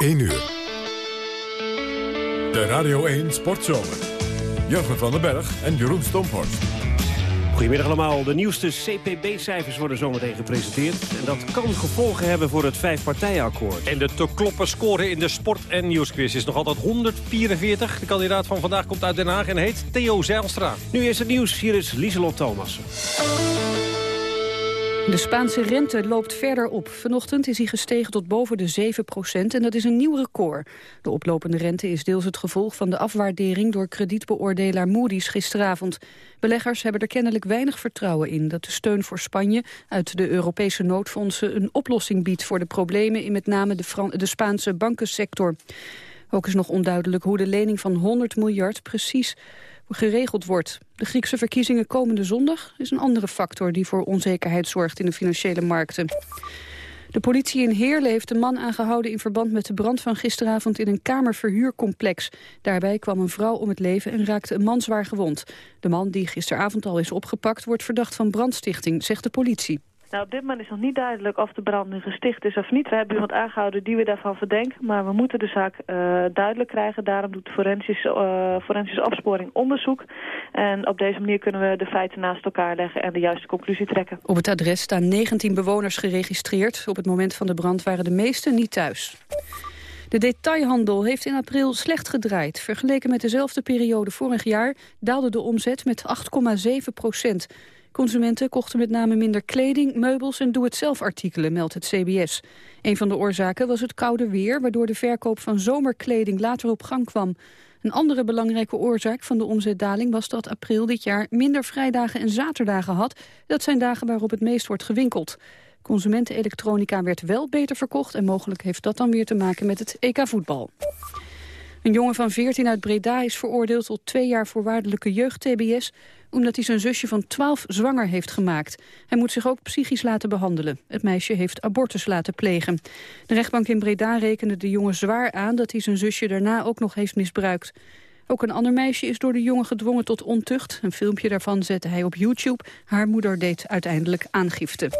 1 uur. De Radio 1 Sportzomer. Jurgen van den Berg en Jeroen Stomphorst. Goedemiddag allemaal. De nieuwste CPB-cijfers worden zometeen gepresenteerd. En dat kan gevolgen hebben voor het vijfpartijenakkoord. En de te kloppen score in de sport- en nieuwsquiz is nog altijd 144. De kandidaat van vandaag komt uit Den Haag en heet Theo Zijlstra. Nu is het nieuws. Hier is Lieselot Thomas. De Spaanse rente loopt verder op. Vanochtend is hij gestegen tot boven de 7 procent en dat is een nieuw record. De oplopende rente is deels het gevolg van de afwaardering door kredietbeoordelaar Moody's gisteravond. Beleggers hebben er kennelijk weinig vertrouwen in dat de steun voor Spanje uit de Europese noodfondsen een oplossing biedt voor de problemen in met name de, de Spaanse bankensector. Ook is nog onduidelijk hoe de lening van 100 miljard precies geregeld wordt. De Griekse verkiezingen komende zondag is een andere factor die voor onzekerheid zorgt in de financiële markten. De politie in Heerle heeft een man aangehouden in verband met de brand van gisteravond in een kamerverhuurcomplex. Daarbij kwam een vrouw om het leven en raakte een man zwaar gewond. De man die gisteravond al is opgepakt wordt verdacht van brandstichting, zegt de politie. Nou, op dit moment is nog niet duidelijk of de brand nu gesticht is of niet. We hebben iemand aangehouden die we daarvan verdenken, maar we moeten de zaak uh, duidelijk krijgen. Daarom doet forensisch, uh, forensische opsporing onderzoek. En op deze manier kunnen we de feiten naast elkaar leggen en de juiste conclusie trekken. Op het adres staan 19 bewoners geregistreerd. Op het moment van de brand waren de meesten niet thuis. De detailhandel heeft in april slecht gedraaid. Vergeleken met dezelfde periode vorig jaar daalde de omzet met 8,7 procent. Consumenten kochten met name minder kleding, meubels en doe-het-zelf-artikelen, meldt het CBS. Een van de oorzaken was het koude weer, waardoor de verkoop van zomerkleding later op gang kwam. Een andere belangrijke oorzaak van de omzetdaling was dat april dit jaar minder vrijdagen en zaterdagen had. Dat zijn dagen waarop het meest wordt gewinkeld. Consumentenelektronica werd wel beter verkocht en mogelijk heeft dat dan weer te maken met het EK-voetbal. Een jongen van 14 uit Breda is veroordeeld tot twee jaar voorwaardelijke jeugd-TBS omdat hij zijn zusje van 12 zwanger heeft gemaakt. Hij moet zich ook psychisch laten behandelen. Het meisje heeft abortus laten plegen. De rechtbank in Breda rekende de jongen zwaar aan... dat hij zijn zusje daarna ook nog heeft misbruikt. Ook een ander meisje is door de jongen gedwongen tot ontucht. Een filmpje daarvan zette hij op YouTube. Haar moeder deed uiteindelijk aangifte.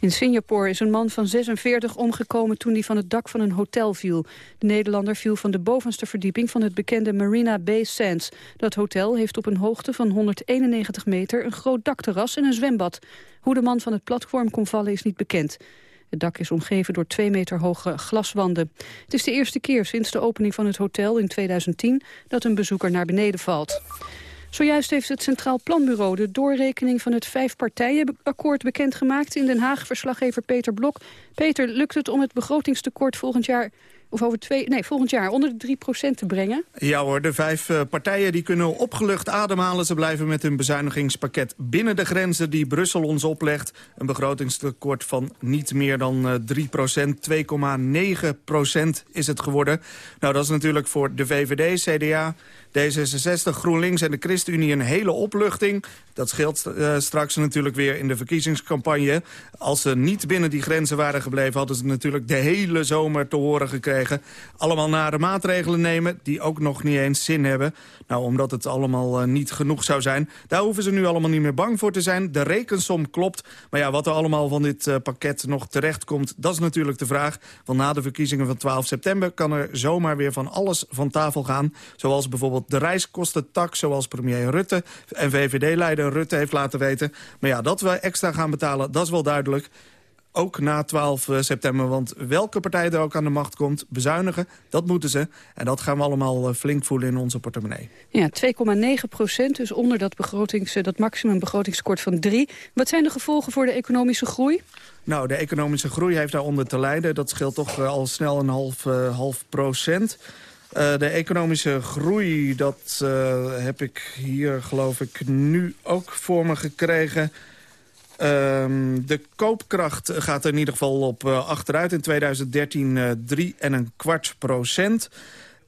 In Singapore is een man van 46 omgekomen toen hij van het dak van een hotel viel. De Nederlander viel van de bovenste verdieping van het bekende Marina Bay Sands. Dat hotel heeft op een hoogte van 191 meter een groot dakterras en een zwembad. Hoe de man van het platform kon vallen is niet bekend. Het dak is omgeven door twee meter hoge glaswanden. Het is de eerste keer sinds de opening van het hotel in 2010 dat een bezoeker naar beneden valt. Zojuist heeft het Centraal Planbureau de doorrekening van het vijfpartijenakkoord bekendgemaakt. In Den Haag verslaggever Peter Blok. Peter, lukt het om het begrotingstekort volgend jaar of over twee, nee, volgend jaar onder de 3% te brengen? Ja hoor, de vijf uh, partijen die kunnen opgelucht ademhalen. Ze blijven met hun bezuinigingspakket binnen de grenzen die Brussel ons oplegt. Een begrotingstekort van niet meer dan uh, 3% 2,9% is het geworden. Nou, dat is natuurlijk voor de VVD, CDA, D66, GroenLinks en de ChristenUnie een hele opluchting. Dat scheelt uh, straks natuurlijk weer in de verkiezingscampagne. Als ze niet binnen die grenzen waren gebleven... hadden ze natuurlijk de hele zomer te horen gekregen. Allemaal nare maatregelen nemen die ook nog niet eens zin hebben. Nou, omdat het allemaal uh, niet genoeg zou zijn. Daar hoeven ze nu allemaal niet meer bang voor te zijn. De rekensom klopt. Maar ja, wat er allemaal van dit uh, pakket nog terecht komt... dat is natuurlijk de vraag. Want na de verkiezingen van 12 september... kan er zomaar weer van alles van tafel gaan. Zoals bijvoorbeeld de reiskostentax... zoals premier Rutte en VVD-leider Rutte heeft laten weten. Maar ja, dat we extra gaan betalen, dat is wel duidelijk ook na 12 eh, september. Want welke partij er ook aan de macht komt, bezuinigen, dat moeten ze. En dat gaan we allemaal eh, flink voelen in onze portemonnee. Ja, 2,9 procent, dus onder dat, begrotings, eh, dat maximum begrotingskort van 3. Wat zijn de gevolgen voor de economische groei? Nou, de economische groei heeft daaronder te lijden. Dat scheelt toch al snel een half, uh, half procent. Uh, de economische groei, dat uh, heb ik hier geloof ik nu ook voor me gekregen. Um, de koopkracht gaat er in ieder geval op uh, achteruit. In 2013 uh, 3 en een kwart procent.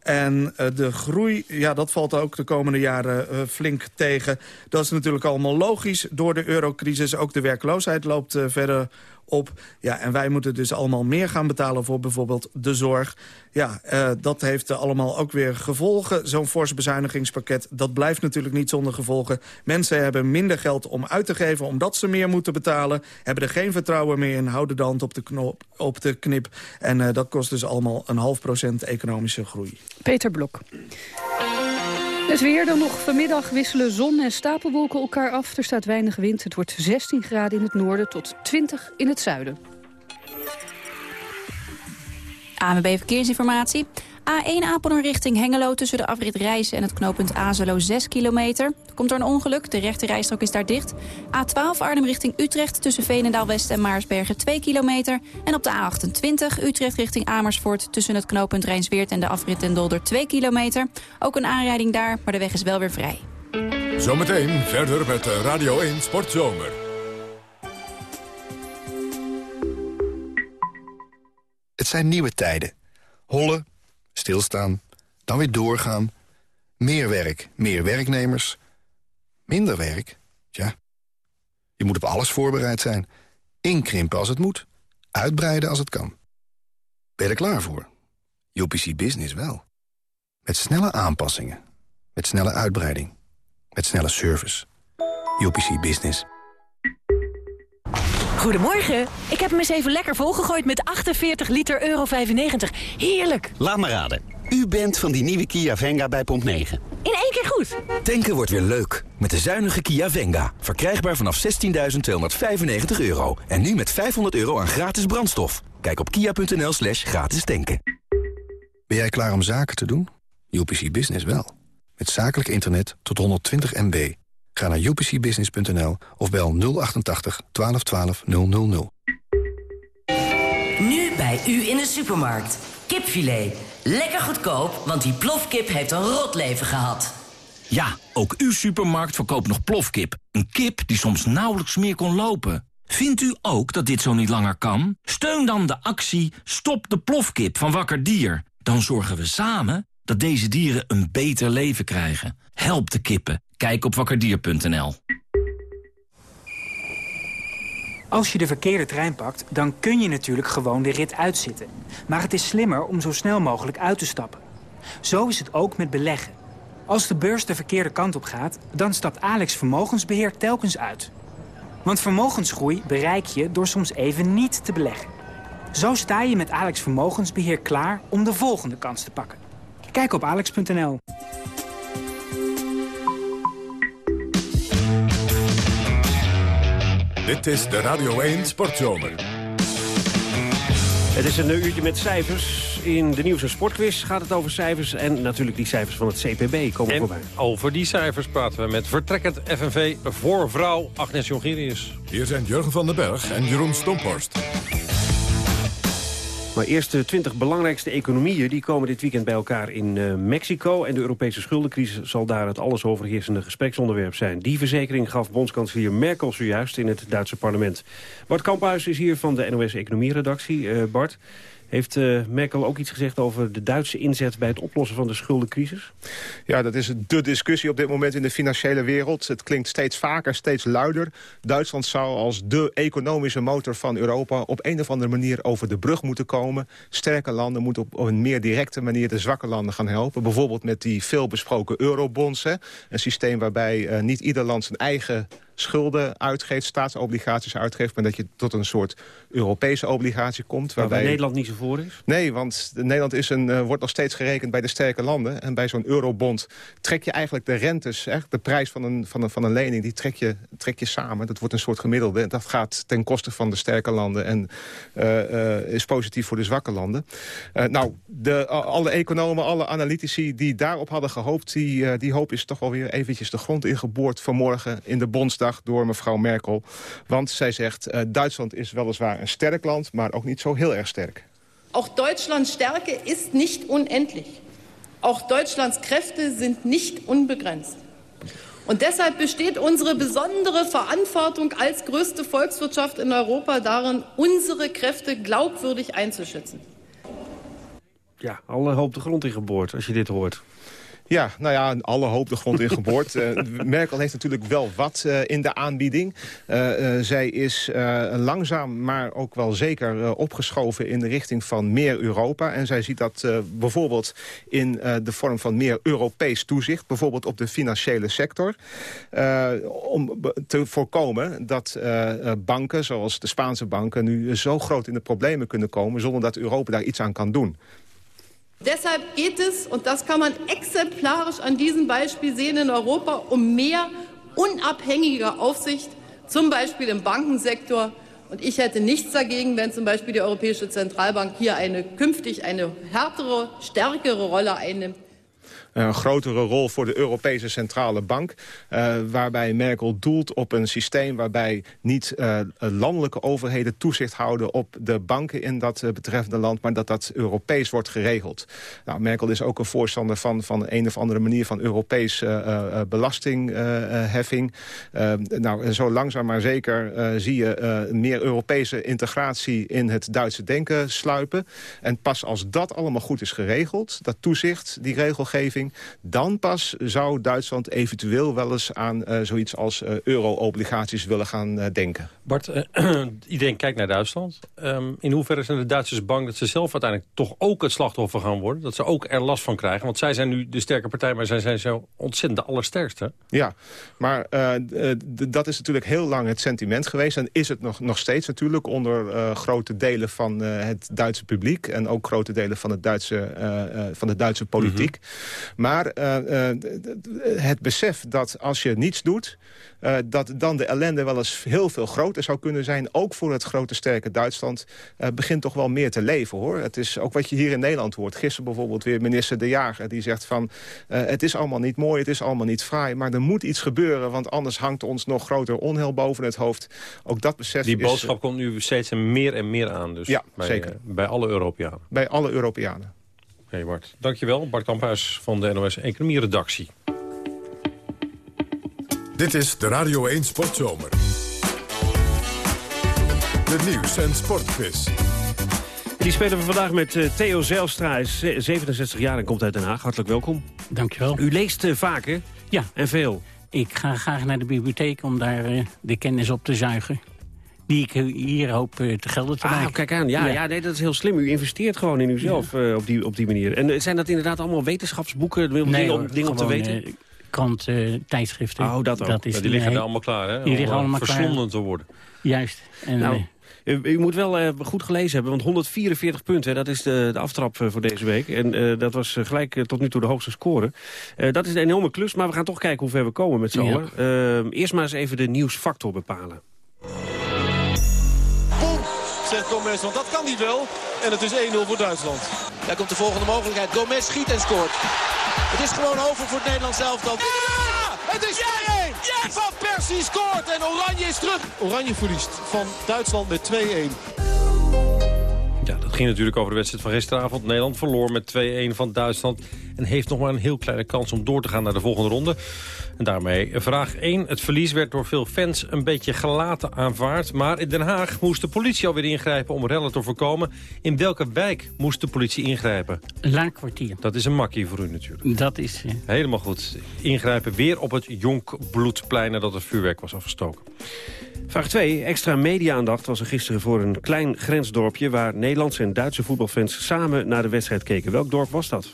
En de groei, ja, dat valt ook de komende jaren flink tegen. Dat is natuurlijk allemaal logisch door de eurocrisis. Ook de werkloosheid loopt verder op. Ja, en wij moeten dus allemaal meer gaan betalen voor bijvoorbeeld de zorg. Ja, uh, dat heeft allemaal ook weer gevolgen. Zo'n forse bezuinigingspakket, dat blijft natuurlijk niet zonder gevolgen. Mensen hebben minder geld om uit te geven omdat ze meer moeten betalen. Hebben er geen vertrouwen meer in, houden de hand op de, knop, op de knip. En uh, dat kost dus allemaal een half procent economische groei. Peter Blok. Het weer dan nog. Vanmiddag wisselen zon en stapelwolken elkaar af. Er staat weinig wind. Het wordt 16 graden in het noorden tot 20 in het zuiden. AMB Verkeersinformatie. A1 Apeldoorn richting Hengelo tussen de afrit Rijssen en het knooppunt Azelo 6 kilometer. Komt er een ongeluk, de rechte rijstrook is daar dicht. A12 Arnhem richting Utrecht tussen Veenendaal West en Maarsbergen 2 kilometer. En op de A28 Utrecht richting Amersfoort tussen het knooppunt Rijnsweert en de afrit Den Dolder 2 kilometer. Ook een aanrijding daar, maar de weg is wel weer vrij. Zometeen verder met Radio 1 Sportzomer. Het zijn nieuwe tijden. Hollen Stilstaan, dan weer doorgaan. Meer werk, meer werknemers. Minder werk, tja. Je moet op alles voorbereid zijn. Inkrimpen als het moet. Uitbreiden als het kan. Ben je er klaar voor? UPC Business wel. Met snelle aanpassingen. Met snelle uitbreiding. Met snelle service. UPC Business. Goedemorgen. Ik heb hem eens even lekker volgegooid met 48 liter euro 95. Heerlijk. Laat maar raden. U bent van die nieuwe Kia Venga bij Pomp 9. In één keer goed. Tanken wordt weer leuk. Met de zuinige Kia Venga. Verkrijgbaar vanaf 16.295 euro. En nu met 500 euro aan gratis brandstof. Kijk op kia.nl slash gratis tanken. Ben jij klaar om zaken te doen? UPC Business wel. Met zakelijk internet tot 120 MB. Ga naar upcbusiness.nl of bel 088 1212 000. Nu bij u in de supermarkt. Kipfilet. Lekker goedkoop, want die plofkip heeft een rot leven gehad. Ja, ook uw supermarkt verkoopt nog plofkip. Een kip die soms nauwelijks meer kon lopen. Vindt u ook dat dit zo niet langer kan? Steun dan de actie Stop de plofkip van Wakker Dier. Dan zorgen we samen dat deze dieren een beter leven krijgen. Help de kippen. Kijk op wakkerdier.nl. Als je de verkeerde trein pakt, dan kun je natuurlijk gewoon de rit uitzitten. Maar het is slimmer om zo snel mogelijk uit te stappen. Zo is het ook met beleggen. Als de beurs de verkeerde kant op gaat, dan stapt Alex Vermogensbeheer telkens uit. Want vermogensgroei bereik je door soms even niet te beleggen. Zo sta je met Alex Vermogensbeheer klaar om de volgende kans te pakken. Kijk op alex.nl. Dit is de Radio 1 Sportzomer. Het is een uurtje met cijfers. In de Nieuws- en Sportquiz gaat het over cijfers. En natuurlijk die cijfers van het CPB komen en voorbij. over die cijfers praten we met vertrekkend FNV voor vrouw Agnes Jongerius. Hier zijn Jurgen van den Berg en Jeroen Stomporst. Maar eerst de 20 belangrijkste economieën die komen dit weekend bij elkaar in uh, Mexico. En de Europese schuldencrisis zal daar het alles overheersende gespreksonderwerp zijn. Die verzekering gaf bondskanselier Merkel zojuist in het Duitse parlement. Bart Kamphuis is hier van de NOS Economie-redactie. Uh, Bart, heeft uh, Merkel ook iets gezegd over de Duitse inzet bij het oplossen van de schuldencrisis? Ja, dat is de discussie op dit moment in de financiële wereld. Het klinkt steeds vaker, steeds luider. Duitsland zou als de economische motor van Europa op een of andere manier over de brug moeten komen. Sterke landen moeten op een meer directe manier de zwakke landen gaan helpen. Bijvoorbeeld met die veelbesproken eurobonds. Een systeem waarbij uh, niet ieder land zijn eigen schulden uitgeeft, staatsobligaties uitgeeft... maar dat je tot een soort Europese obligatie komt. Waarbij waar Nederland niet zo voor is? Nee, want Nederland is een, uh, wordt nog steeds gerekend bij de sterke landen. En bij zo'n eurobond trek je eigenlijk de rentes, hè, de prijs van een, van, een, van een lening... die trek je, trek je samen. Dat wordt een soort gemiddelde. Dat gaat ten koste van de sterke landen en uh, uh, is positief voor de zwakke landen. nou, de, alle economen, alle analytici die daarop hadden gehoopt... die, die hoop is toch wel weer eventjes de grond ingeboord vanmorgen in de Bondsdag door mevrouw Merkel. Want zij zegt, uh, Duitsland is weliswaar een sterk land, maar ook niet zo heel erg sterk. Ook Duitslands sterke is niet unendlich. Ook Duitslands Kräfte sind nicht unbegrenzt. Und deshalb besteht unsere besondere Verantwortung als größte Volkswirtschaft in Europa darin, unsere Kräfte glaubwürdig einzuschätzen. Ja, alle hoop de grond ingeboord als je dit hoort. Ja, nou ja, alle hoop de grond in geboord. Uh, Merkel heeft natuurlijk wel wat uh, in de aanbieding. Uh, zij is langzaam, maar ook wel zeker opgeschoven in de richting van meer Europa. En zij ziet dat bijvoorbeeld in de vorm van meer Europees toezicht. Bijvoorbeeld op de financiële sector. om te voorkomen dat banken, zoals de Spaanse banken... nu zo groot in de problemen kunnen komen... zonder dat Europa daar iets aan kan doen. Deshalb geht es, und das kann man exemplarisch an diesem Beispiel sehen in Europa, um mehr unabhängige Aufsicht, zum Beispiel im Bankensektor. Und ich hätte nichts dagegen, wenn zum Beispiel die Europäische Zentralbank hier eine, künftig eine härtere, stärkere Rolle einnimmt. Een grotere rol voor de Europese Centrale Bank. Uh, waarbij Merkel doelt op een systeem waarbij niet uh, landelijke overheden toezicht houden op de banken in dat betreffende land, maar dat dat Europees wordt geregeld. Nou, Merkel is ook een voorstander van, van een of andere manier van Europees belastingheffing. nou, zo langzaam maar zeker zie je meer Europese integratie in het Duitse denken sluipen. En pas als dat allemaal goed is geregeld, dat toezicht, die regelgeving, dan pas zou Duitsland eventueel wel eens aan uh, zoiets als uh, euro-obligaties willen gaan uh, denken. Bart, iedereen kijkt naar Duitsland. Um, in hoeverre zijn de Duitsers bang dat ze zelf uiteindelijk toch ook het slachtoffer gaan worden? Dat ze ook er last van krijgen? Want zij zijn nu de sterke partij, maar zij zijn zo ontzettend de allersterkste. Ja, maar dat is natuurlijk heel lang het sentiment geweest. En is het nog, nog steeds natuurlijk onder grote delen van het Duitse publiek. En ook grote delen van, het Duitse, van de Duitse politiek. Mm -hmm. Maar uh, het besef dat als je niets doet... Uh, dat dan de ellende wel eens heel veel groter zou kunnen zijn... ook voor het grote sterke Duitsland... Begint toch wel meer te leven, hoor. Het is ook wat je hier in Nederland hoort. Gisteren bijvoorbeeld weer minister De Jager. Die zegt van, het is allemaal niet mooi, het is allemaal niet fraai... maar er moet iets gebeuren, want anders hangt ons nog groter onheil boven het hoofd. Ook dat besef Die boodschap komt nu steeds meer en meer aan, dus ja, bij, zeker. bij alle Europeanen. Bij alle Europeanen. Hey Bart, dankjewel. Bart Kamphuis van de NOS Economie Redactie. Dit is de Radio 1 Sportzomer. De nieuws- en sportquiz. Die spelen we vandaag met uh, Theo Zijlstra, is 67 jaar en komt uit Den Haag. Hartelijk welkom. Dankjewel. U leest uh, vaker? Ja. En veel? Ik ga graag naar de bibliotheek om daar uh, de kennis op te zuigen die ik hier hoop te gelden te maken. Ah, kijk aan. Ja, ja. ja nee, dat is heel slim. U investeert gewoon in uzelf ja. uh, op, die, op die manier. En zijn dat inderdaad allemaal wetenschapsboeken? Nee, dingen, hoor, dingen om te weten? Uh, krant, uh, tijdschriften. Oh, dat ook. Dat is ja, die liggen er allemaal klaar, hè? Die liggen allemaal verslonden klaar. te worden. Juist. En, nou, u, u, moet wel uh, goed gelezen hebben, want 144 punten, dat is de, de aftrap uh, voor deze week. En uh, dat was gelijk tot nu toe de hoogste score. dat is een enorme klus, maar we gaan toch kijken hoe ver we komen met z'n ja. allen. eerst maar eens even de nieuwsfactor bepalen. Gomez, want dat kan hij wel. En het is 1-0 voor Duitsland. Daar komt de volgende mogelijkheid. Gomez schiet en scoort. Het is gewoon over voor het Nederlands elftal. Ja! Het is 2-1! Ja! Van Persie scoort en Oranje is terug. Oranje verliest van Duitsland met 2-1. Ja, dat ging natuurlijk over de wedstrijd van gisteravond. Nederland verloor met 2-1 van Duitsland. En heeft nog maar een heel kleine kans om door te gaan naar de volgende ronde. En daarmee vraag 1. Het verlies werd door veel fans een beetje gelaten aanvaard. Maar in Den Haag moest de politie alweer ingrijpen om rellen te voorkomen. In welke wijk moest de politie ingrijpen? Laakkwartier. Dat is een makkie voor u natuurlijk. Dat is... Helemaal goed. Ingrijpen weer op het Jonkbloedplein nadat het vuurwerk was afgestoken. Vraag 2. Extra media-aandacht was er gisteren voor een klein grensdorpje... waar Nederlandse en Duitse voetbalfans samen naar de wedstrijd keken. Welk dorp was dat?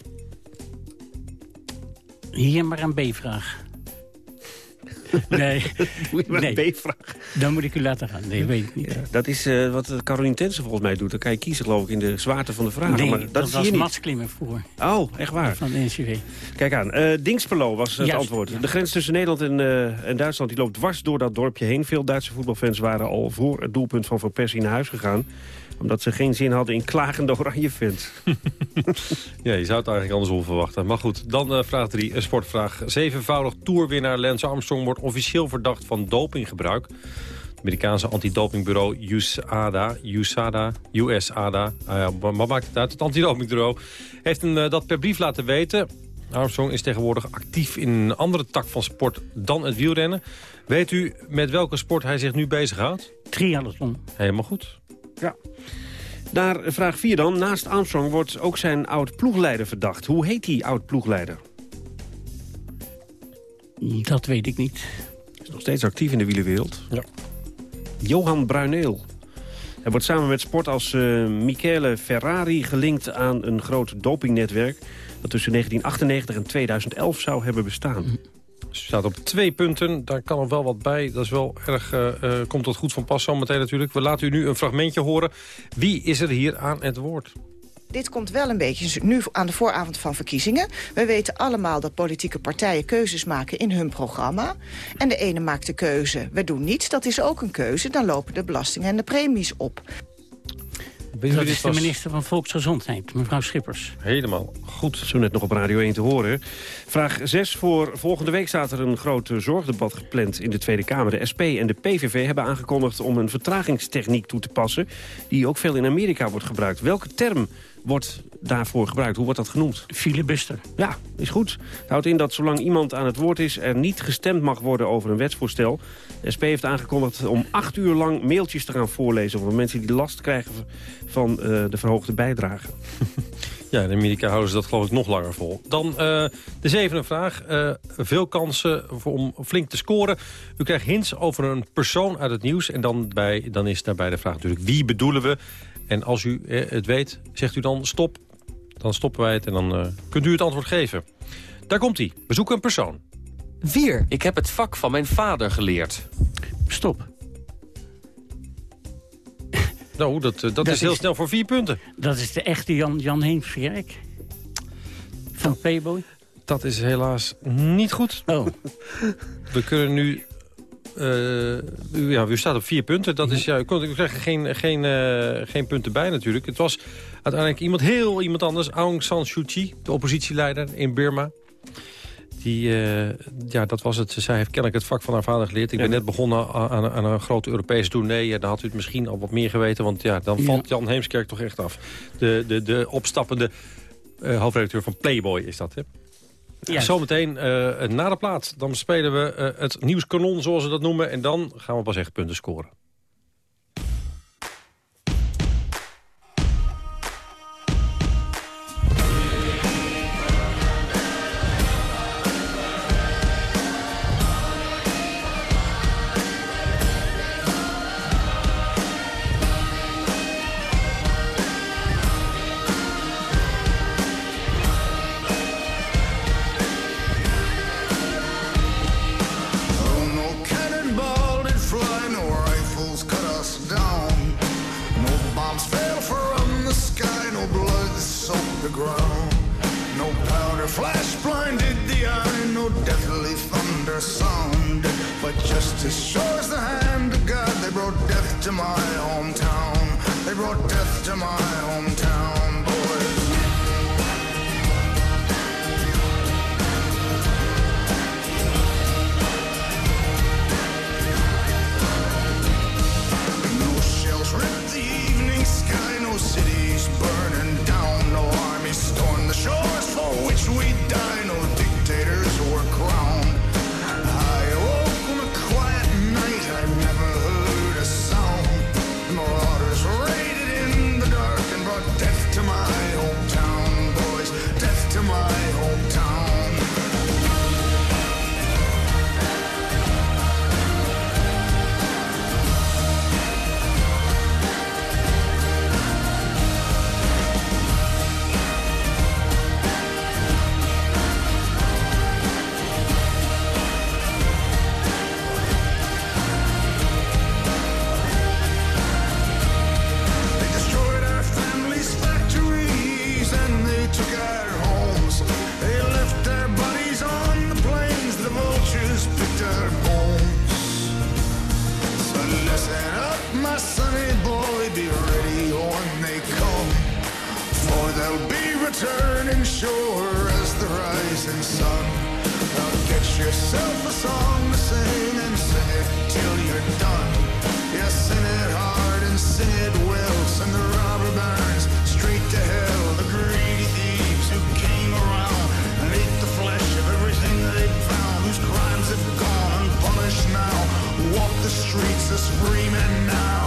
Hier maar een B-vraag. Nee. Doe je maar nee. een B-vraag. Dan moet ik u laten gaan. Nee, weet ik niet. Ja, dat is uh, wat Caroline Tensen volgens mij doet. Dan kan je kiezen geloof ik in de zwaarte van de vragen. Nee, maar dat, dat was hier niet. Mats Klimmen voor. Oh, echt waar? Van de NCW. Kijk aan. Uh, Dingsperlo was het Juist, antwoord. ja. De grens tussen Nederland en, uh, en Duitsland die loopt dwars door dat dorpje heen. Veel Duitse voetbalfans waren al voor het doelpunt van Van Persie naar huis gegaan omdat ze geen zin hadden in klagende oranje fans. ja, je zou het eigenlijk andersom verwachten. Maar goed, dan uh, vraag 3, een sportvraag. Zevenvoudig toerwinnaar Lance Armstrong wordt officieel verdacht van dopinggebruik. Het Amerikaanse antidopingbureau USADA, USADA, USADA, uh, maar maakt het uit, het antidopingbureau, heeft een, uh, dat per brief laten weten. Armstrong is tegenwoordig actief in een andere tak van sport dan het wielrennen. Weet u met welke sport hij zich nu bezighoudt? Triathlon. Helemaal goed. Ja. Naar vraag 4 dan. Naast Armstrong wordt ook zijn oud-ploegleider verdacht. Hoe heet die oud-ploegleider? Dat weet ik niet. Is nog steeds actief in de wielerwereld. Ja. Johan Bruineel. Hij wordt samen met sport als uh, Michele Ferrari gelinkt aan een groot dopingnetwerk... dat tussen 1998 en 2011 zou hebben bestaan. Staat op twee punten, daar kan er wel wat bij. Dat is wel erg, uh, uh, komt dat goed van pas zometeen natuurlijk. We laten u nu een fragmentje horen. Wie is er hier aan het woord? Dit komt wel een beetje nu aan de vooravond van verkiezingen. We weten allemaal dat politieke partijen keuzes maken in hun programma. En de ene maakt de keuze, we doen niets, dat is ook een keuze. Dan lopen de belastingen en de premies op. Dat is de minister van Volksgezondheid, mevrouw Schippers. Helemaal goed. Zo net nog op Radio 1 te horen. Vraag 6 voor volgende week staat er een groot zorgdebat gepland in de Tweede Kamer. De SP en de PVV hebben aangekondigd om een vertragingstechniek toe te passen... die ook veel in Amerika wordt gebruikt. Welke term wordt daarvoor gebruikt? Hoe wordt dat genoemd? Filibuster. Ja, is goed. Het houdt in dat zolang iemand aan het woord is... er niet gestemd mag worden over een wetsvoorstel. De SP heeft aangekondigd om acht uur lang mailtjes te gaan voorlezen... over mensen die last krijgen van uh, de verhoogde bijdrage. Ja, in Amerika houden ze dat geloof ik nog langer vol. Dan uh, de zevende vraag. Uh, veel kansen voor, om flink te scoren. U krijgt hints over een persoon uit het nieuws. En dan, bij, dan is daarbij de vraag natuurlijk wie bedoelen we... En als u eh, het weet, zegt u dan stop. Dan stoppen wij het en dan uh, kunt u het antwoord geven. Daar komt hij. We zoeken een persoon. 4. Ik heb het vak van mijn vader geleerd. Stop. Nou, dat, uh, dat, dat, is heel snel voor vier punten. Dat is de echte Jan, Jan Heemskerk. Van Playboy. Dat is helaas niet goed. Oh. We kunnen nu u, ja, u staat op vier punten. Dat is, ja, u, kon, u krijgt geen, geen, uh, geen punten bij natuurlijk. Het was uiteindelijk iemand heel iemand anders. Aung San Suu Kyi, de oppositieleider in Burma. Die, uh, ja, dat was het. Zij heeft kennelijk het vak van haar vader geleerd. Ik ben net begonnen aan, aan een grote Europese tournee. Dan had u het misschien al wat meer geweten. Want ja, dan valt Jan Heemskerk toch echt af. De, de, de opstappende hoofdredacteur van Playboy is dat, hè? Juist. Zometeen uh, na de plaat. Dan spelen we uh, het nieuwskanon, zoals ze dat noemen. En dan gaan we pas echt punten scoren. turning shore as the rising sun. Now get yourself a song to sing and sing it till you're done. Yeah, sing it hard and sing it well. Send the robber barons straight to hell. The greedy thieves who came around and ate the flesh of everything they found, whose crimes have gone unpunished now. Walk the streets are screaming now.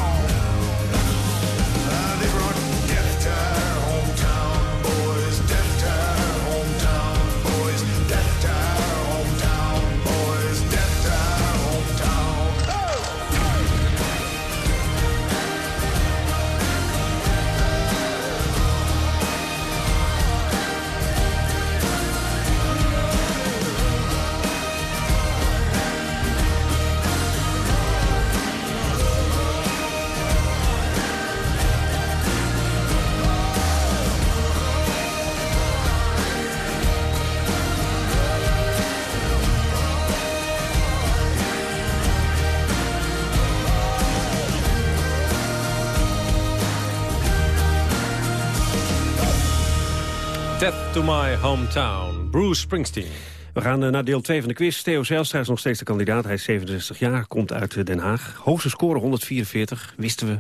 To my hometown. Bruce Springsteen. We gaan eh, naar deel 2 van de quiz. Theo Zijlstra is nog steeds de kandidaat. Hij is 67 jaar, komt uit eh, Den Haag. Hoogste score 144, wisten we.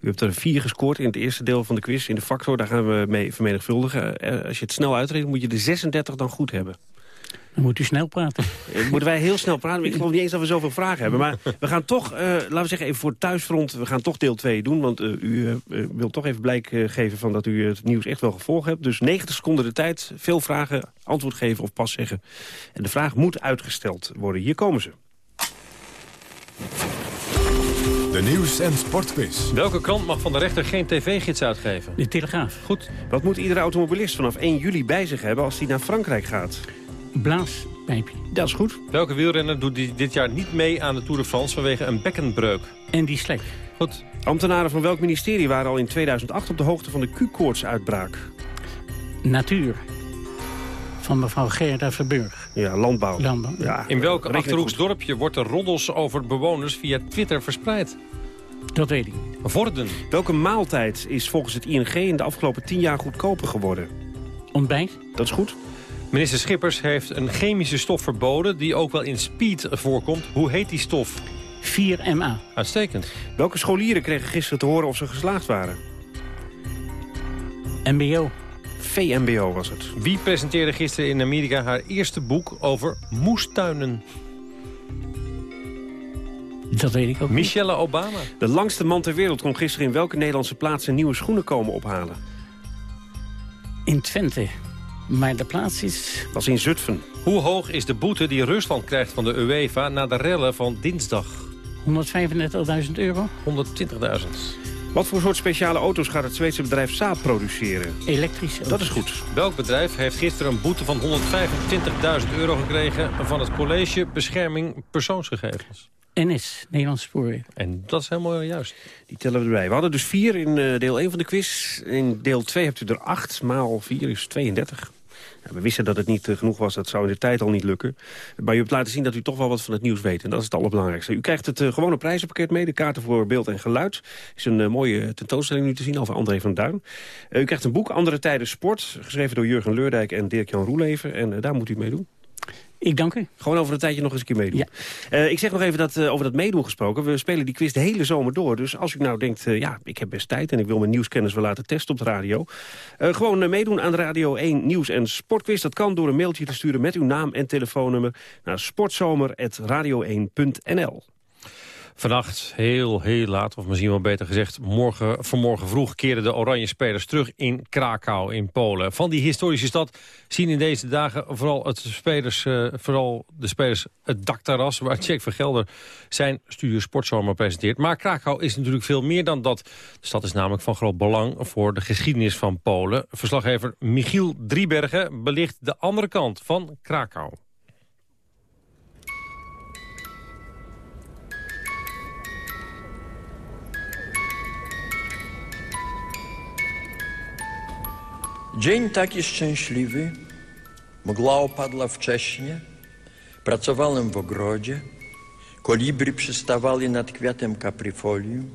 U hebt er vier gescoord in het eerste deel van de quiz. In de factor, daar gaan we mee vermenigvuldigen. Eh, Als je het snel uitrekent, moet je de 36 dan goed hebben. Dan moet u snel praten. Eh, Moeten wij heel snel praten? Ik geloof niet eens dat we zoveel vragen hebben. Maar we gaan toch, eh, laten we zeggen even voor het thuisfront... we gaan toch deel 2 doen. Want eh, u wilt toch even blijk geven van dat u het nieuws echt wel gevolgd hebt. Dus 90 seconden de tijd, veel vragen, antwoord geven of pas zeggen. En de vraag moet uitgesteld worden. Hier komen ze. De nieuws- en sportquiz. Welke krant mag van de rechter geen tv-gids uitgeven? De Telegraaf. Goed. Wat moet iedere automobilist vanaf 1 juli bij zich hebben als hij naar Frankrijk gaat? Blaaspijpje. Dat is goed. Welke wielrenner doet die dit jaar niet mee aan de Tour de France vanwege een bekkenbreuk? En die slek. Goed. Ambtenaren van welk ministerie waren al in 2008 op de hoogte van de Q-koortsuitbraak? Natuur. Van mevrouw Gerda Verburg. Ja, landbouw. Landbouw. Ja, In welk reken ik Achterhoeks goed. dorpje wordt de roddels over bewoners via Twitter verspreid? Dat weet ik. Vorden. Welke maaltijd is volgens het ING in de afgelopen 10 jaar goedkoper geworden? Ontbijt. Dat is goed. Minister Schippers heeft een chemische stof verboden... die ook wel in speed voorkomt. Hoe heet die stof? 4MA. Uitstekend. Welke scholieren kregen gisteren te horen of ze geslaagd waren? MBO. VMBO was het. Wie presenteerde gisteren in Amerika haar eerste boek over moestuinen? Dat weet ik ook niet. Michelle Obama. De langste man ter wereld kon gisteren in welke Nederlandse plaats zijn nieuwe schoenen komen ophalen? In Twente. Maar de plaats is... Was in Zutphen. Hoe hoog is de boete die Rusland krijgt van de UEFA... na de rellen van dinsdag? 135.000 euro. 120.000. Wat voor soort speciale auto's gaat het Zweedse bedrijf Saab produceren? Elektrische Dat is goed. Welk bedrijf heeft gisteren een boete van 125.000 euro gekregen... van het College Bescherming Persoonsgegevens? NS, Nederlandse Spoorwegen. En dat is helemaal juist. Die tellen we erbij. We hadden dus vier in eh, deel 1 van de quiz. In deel 2 hebt u er acht. Maal 4 is 32. Ja, we wisten dat het niet eh, genoeg was. Dat zou in de tijd al niet lukken. Maar u hebt laten zien dat u toch wel wat van het nieuws weet. En dat is het allerbelangrijkste. U krijgt het eh, gewone prijzenpakket mee. De kaarten voor beeld en geluid. is een mooie tentoonstelling nu te zien over André van Duin. Eh, u krijgt een boek Andere Tijden Sport. Geschreven door Jurgen Leurdijk en Dirk-Jan Roeleven. En daar moet u mee doen. Ik dank u. Gewoon over een tijdje nog eens een keer meedoen. Ja. Eh, ik zeg nog even dat, eh, over dat meedoen gesproken. We spelen die quiz de hele zomer door. Dus als u nou denkt, eh, ja, ik heb best tijd... en ik wil mijn nieuwskennis wel laten testen op de radio... gewoon meedoen aan de Radio 1 Nieuws- en Sportquiz. Dat kan door een mailtje te sturen met uw naam en telefoonnummer... naar sportzomer.radio1.nl. Vannacht, heel, heel laat, of misschien wel beter gezegd... Morgen, vanmorgen vroeg keerden de Oranje Spelers terug in Krakau in Polen. Van die historische stad zien in deze dagen vooral, het spelers, eh, vooral de spelers het dakterras... waar Jack van Gelder zijn studio Sportzomer presenteert. Maar Krakau is natuurlijk veel meer dan dat. De stad is namelijk van groot belang voor de geschiedenis van Polen. Verslaggever Michiel Driebergen belicht de andere kant van Krakau. Dzień taki szczęśliwy. Mgła opadła wcześnie. Pracowałem w ogrodzie. Kolibry przystawali nad kwiatem kapryfolium.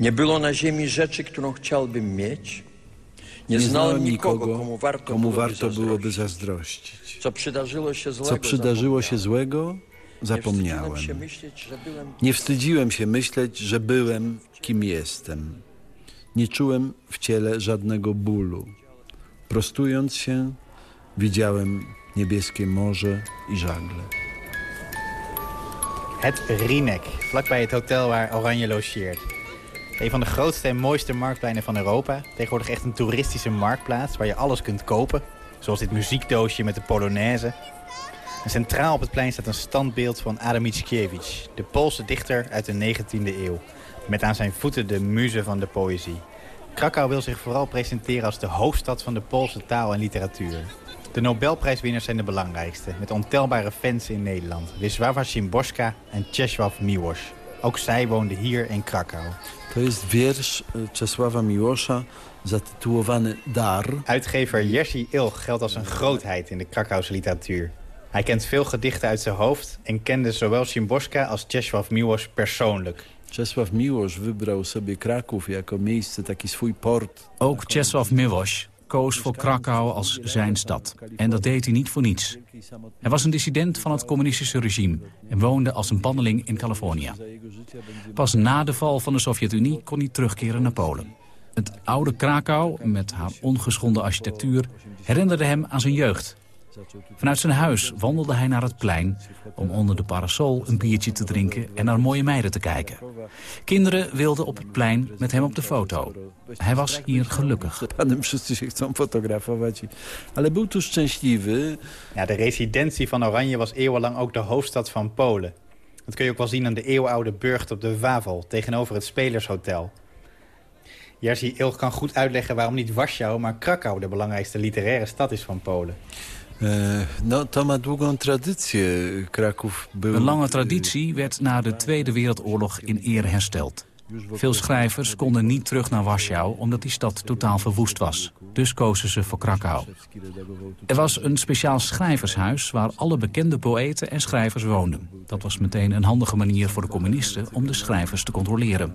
Nie było na ziemi rzeczy, którą chciałbym mieć. Nie, znałem nikogo, komu warto, komu byłoby, warto byłoby zazdrościć. zazdrościć. Co przydarzyło się złego, Co przydarzyło się zapomniałem. złego, Nie zapomniałem. Nie wstydziłem się myśleć, że byłem, kim jestem. Nie czułem w ciele żadnego bólu. Prostując się, widziałem niebieskie morze i żagle. Het Rinek, vlakbij het hotel waar Oranje logeert. Een van de grootste en mooiste marktpleinen van Europa. Tegenwoordig echt een toeristische marktplaats waar je alles kunt kopen. Zoals dit muziekdoosje met de Polonaise. En centraal op het plein staat een standbeeld van Adam Mickiewicz, de Poolse dichter uit de 19e eeuw. Met aan zijn voeten de muze van de poëzie. Krakau wil zich vooral presenteren als de hoofdstad van de Poolse taal en literatuur. De Nobelprijswinnaars zijn de belangrijkste, met ontelbare fans in Nederland. Wisława Szymborska en Czesław Miłosz. Ook zij woonden hier in Krakau. To jest wiersz e, Czesława Miłosza zatytułowany Dar. Uitgever Jerzy Ilg geldt als een grootheid in de Krakause literatuur. Hij kent veel gedichten uit zijn hoofd en kende zowel Szymborska als Czesław Miłosz persoonlijk. Czesław Miłosz wybrał sobie Kraków jako miejsce, taki swój port. Ook Czesław Miłosz koos voor Krakau als zijn stad. En dat deed hij niet voor niets. Hij was een dissident van het communistische regime... en woonde als een banneling in Californië. Pas na de val van de Sovjet-Unie kon hij terugkeren naar Polen. Het oude Krakau, met haar ongeschonden architectuur... herinnerde hem aan zijn jeugd. Vanuit zijn huis wandelde hij naar het plein... om onder de parasol een biertje te drinken en naar mooie meiden te kijken. Kinderen wilden op het plein met hem op de foto. Hij was hier gelukkig. Ja, de residentie van Oranje was eeuwenlang ook de hoofdstad van Polen. Dat kun je ook wel zien aan de eeuwenoude burcht op de Wavel... tegenover het Spelershotel. Jerzy Ilg kan goed uitleggen waarom niet Warschau, maar Krakau... de belangrijkste literaire stad is van Polen. E, no, to ma długą tradycję. Kraków był... Een lange traditie werd na de Tweede Wereldoorlog in eer hersteld. Veel schrijvers konden niet terug naar Warschau omdat die stad totaal verwoest was. Dus kozen ze voor Krakau. Er was een speciaal schrijvershuis waar alle bekende poëten en schrijvers woonden. Dat was meteen een handige manier voor de communisten om de schrijvers te controleren.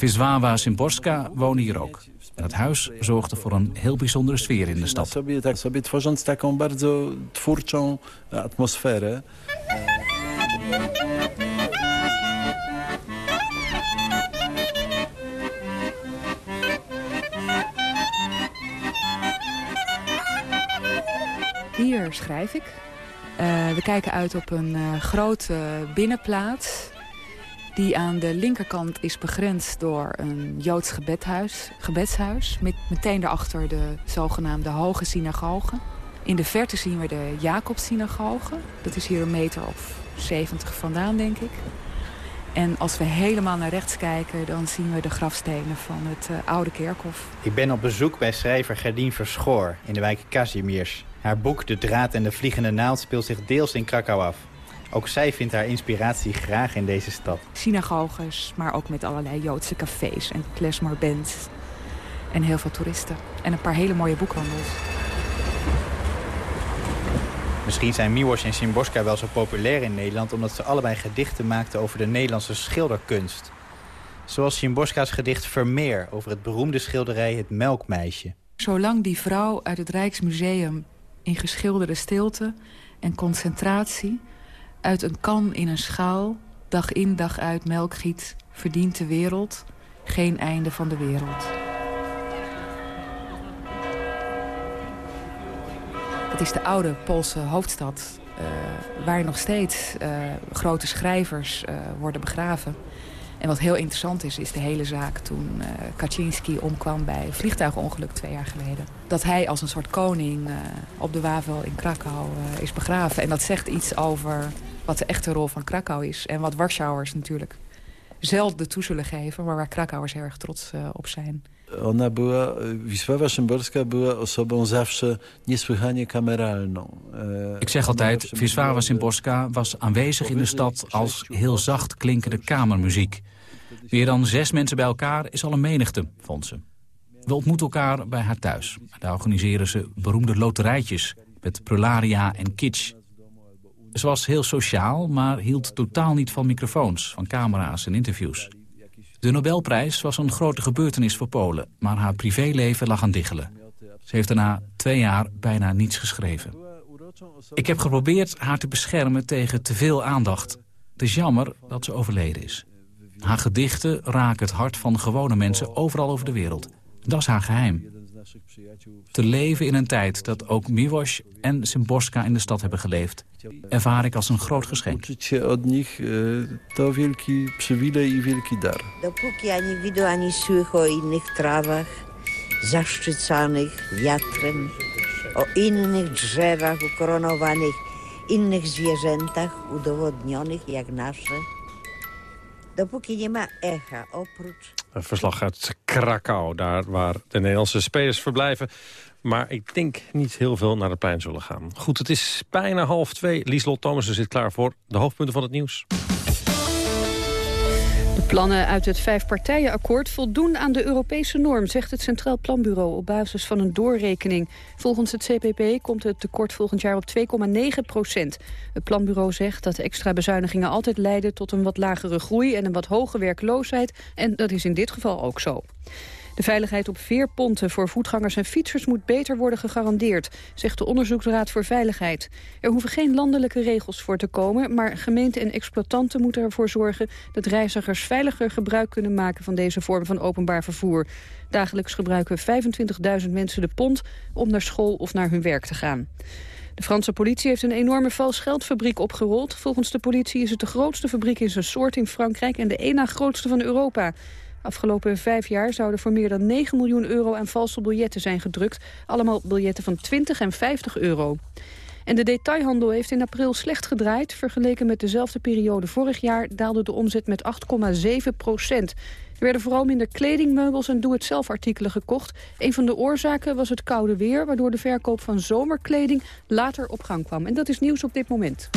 Wisława Szymborska woonde hier ook. En het huis zorgde voor een heel bijzondere sfeer in de stad. Sobie, tak sobie tworząc taką bardzo twórczą atmosferę. Hier schrijf ik. Uh, we kijken uit op een uh, grote binnenplaats die aan de linkerkant is begrensd door een Joods gebedhuis, gebedshuis. Met meteen daarachter de zogenaamde Hoge Synagoge. In de verte zien we de Jacobsynagoge. Dat is hier een meter of 70 vandaan, denk ik. En als we helemaal naar rechts kijken, dan zien we de grafstenen van het uh, oude kerkhof. Ik ben op bezoek bij schrijver Gerdien Verschoor in de wijk Kazimiers. Haar boek De Draad en de Vliegende Naald speelt zich deels in Krakau af. Ook zij vindt haar inspiratie graag in deze stad. Synagoges, maar ook met allerlei Joodse cafés en klezmerbands. En heel veel toeristen. En een paar hele mooie boekhandels. Misschien zijn Miłosz en Szymborska wel zo populair in Nederland... omdat ze allebei gedichten maakten over de Nederlandse schilderkunst. Zoals Szymborska's gedicht Vermeer over het beroemde schilderij Het Melkmeisje. Zolang die vrouw uit het Rijksmuseum in geschilderde stilte en concentratie uit een kan in een schaal, dag in dag uit melk giet, verdient de wereld geen einde van de wereld. Het is de oude Poolse hoofdstad uh, waar nog steeds uh, grote schrijvers uh, worden begraven. En wat heel interessant is, is de hele zaak toen Kaczynski omkwam bij een vliegtuigongeluk twee jaar geleden. Dat hij als een soort koning op de Wavel in Krakau is begraven. En dat zegt iets over wat de echte rol van Krakau is. En wat Warschauers natuurlijk zelden toe zullen geven, maar waar Krakauers heel erg trots op zijn. Ona była, Wisława Szymborska była osobą zawsze niesłychanie kameralną. Ik zeg altijd, Wisława Szymborska was aanwezig in de stad als heel zacht klinkende kamermuziek. Meer dan zes mensen bij elkaar is al een menigte, vond ze. We ontmoeten elkaar bij haar thuis. Daar organiseren ze beroemde loterijtjes met prularia en kitsch. Ze was heel sociaal, maar hield totaal niet van microfoons, van camera's en interviews. De Nobelprijs was een grote gebeurtenis voor Polen, maar haar privéleven lag aan diggelen. Ze heeft daarna twee jaar bijna niets geschreven. Ik heb geprobeerd haar te beschermen tegen te veel aandacht. Het is jammer dat ze overleden is. Haar gedichten raken het hart van gewone mensen overal over de wereld. Dat is haar geheim. Te leven in een tijd dat ook Miłosz en Szymborska in de stad hebben geleefd... ervaar ik als een groot geschenk. od nich to wielki przywilej i wielki dar. Dopóki ani widu, ani o innych trawach, zaszczycanych wiatrem, o innych drzewach ukoronowanych, innych zwierzętach udowodnionych jak nasze... Dopóki nie ma echa oprócz... Een verslag uit Krakau, daar waar de Nederlandse spelers verblijven. Maar ik denk niet heel veel naar het plein zullen gaan. Goed, het is bijna half twee. Lieslot Thomassen zit klaar voor de hoofdpunten van het nieuws. De plannen uit het vijfpartijenakkoord voldoen aan de Europese norm... zegt het Centraal Planbureau op basis van een doorrekening. Volgens het CPP komt het tekort volgend jaar op 2,9 procent. Het planbureau zegt dat extra bezuinigingen altijd leiden... tot een wat lagere groei en een wat hoge werkloosheid. En dat is in dit geval ook zo. De veiligheid op veerponten voor voetgangers en fietsers moet beter worden gegarandeerd, zegt de Onderzoeksraad voor Veiligheid. Er hoeven geen landelijke regels voor te komen, maar gemeenten en exploitanten moeten ervoor zorgen dat reizigers veiliger gebruik kunnen maken van deze vorm van openbaar vervoer. Dagelijks gebruiken 25.000 mensen de pont om naar school of naar hun werk te gaan. De Franse politie heeft een enorme vals geldfabriek opgerold. Volgens de politie is het de grootste fabriek in zijn soort in Frankrijk... en de één na grootste van Europa. Afgelopen vijf jaar zouden voor meer dan 9 miljoen euro aan valse biljetten zijn gedrukt. Allemaal biljetten van 20 en 50 euro. En de detailhandel heeft in april slecht gedraaid. Vergeleken met dezelfde periode vorig jaar daalde de omzet met 8,7 procent. Er werden vooral minder kleding, meubels en doe-het-zelf artikelen gekocht. Een van de oorzaken was het koude weer... waardoor de verkoop van zomerkleding later op gang kwam. En dat is nieuws op dit moment.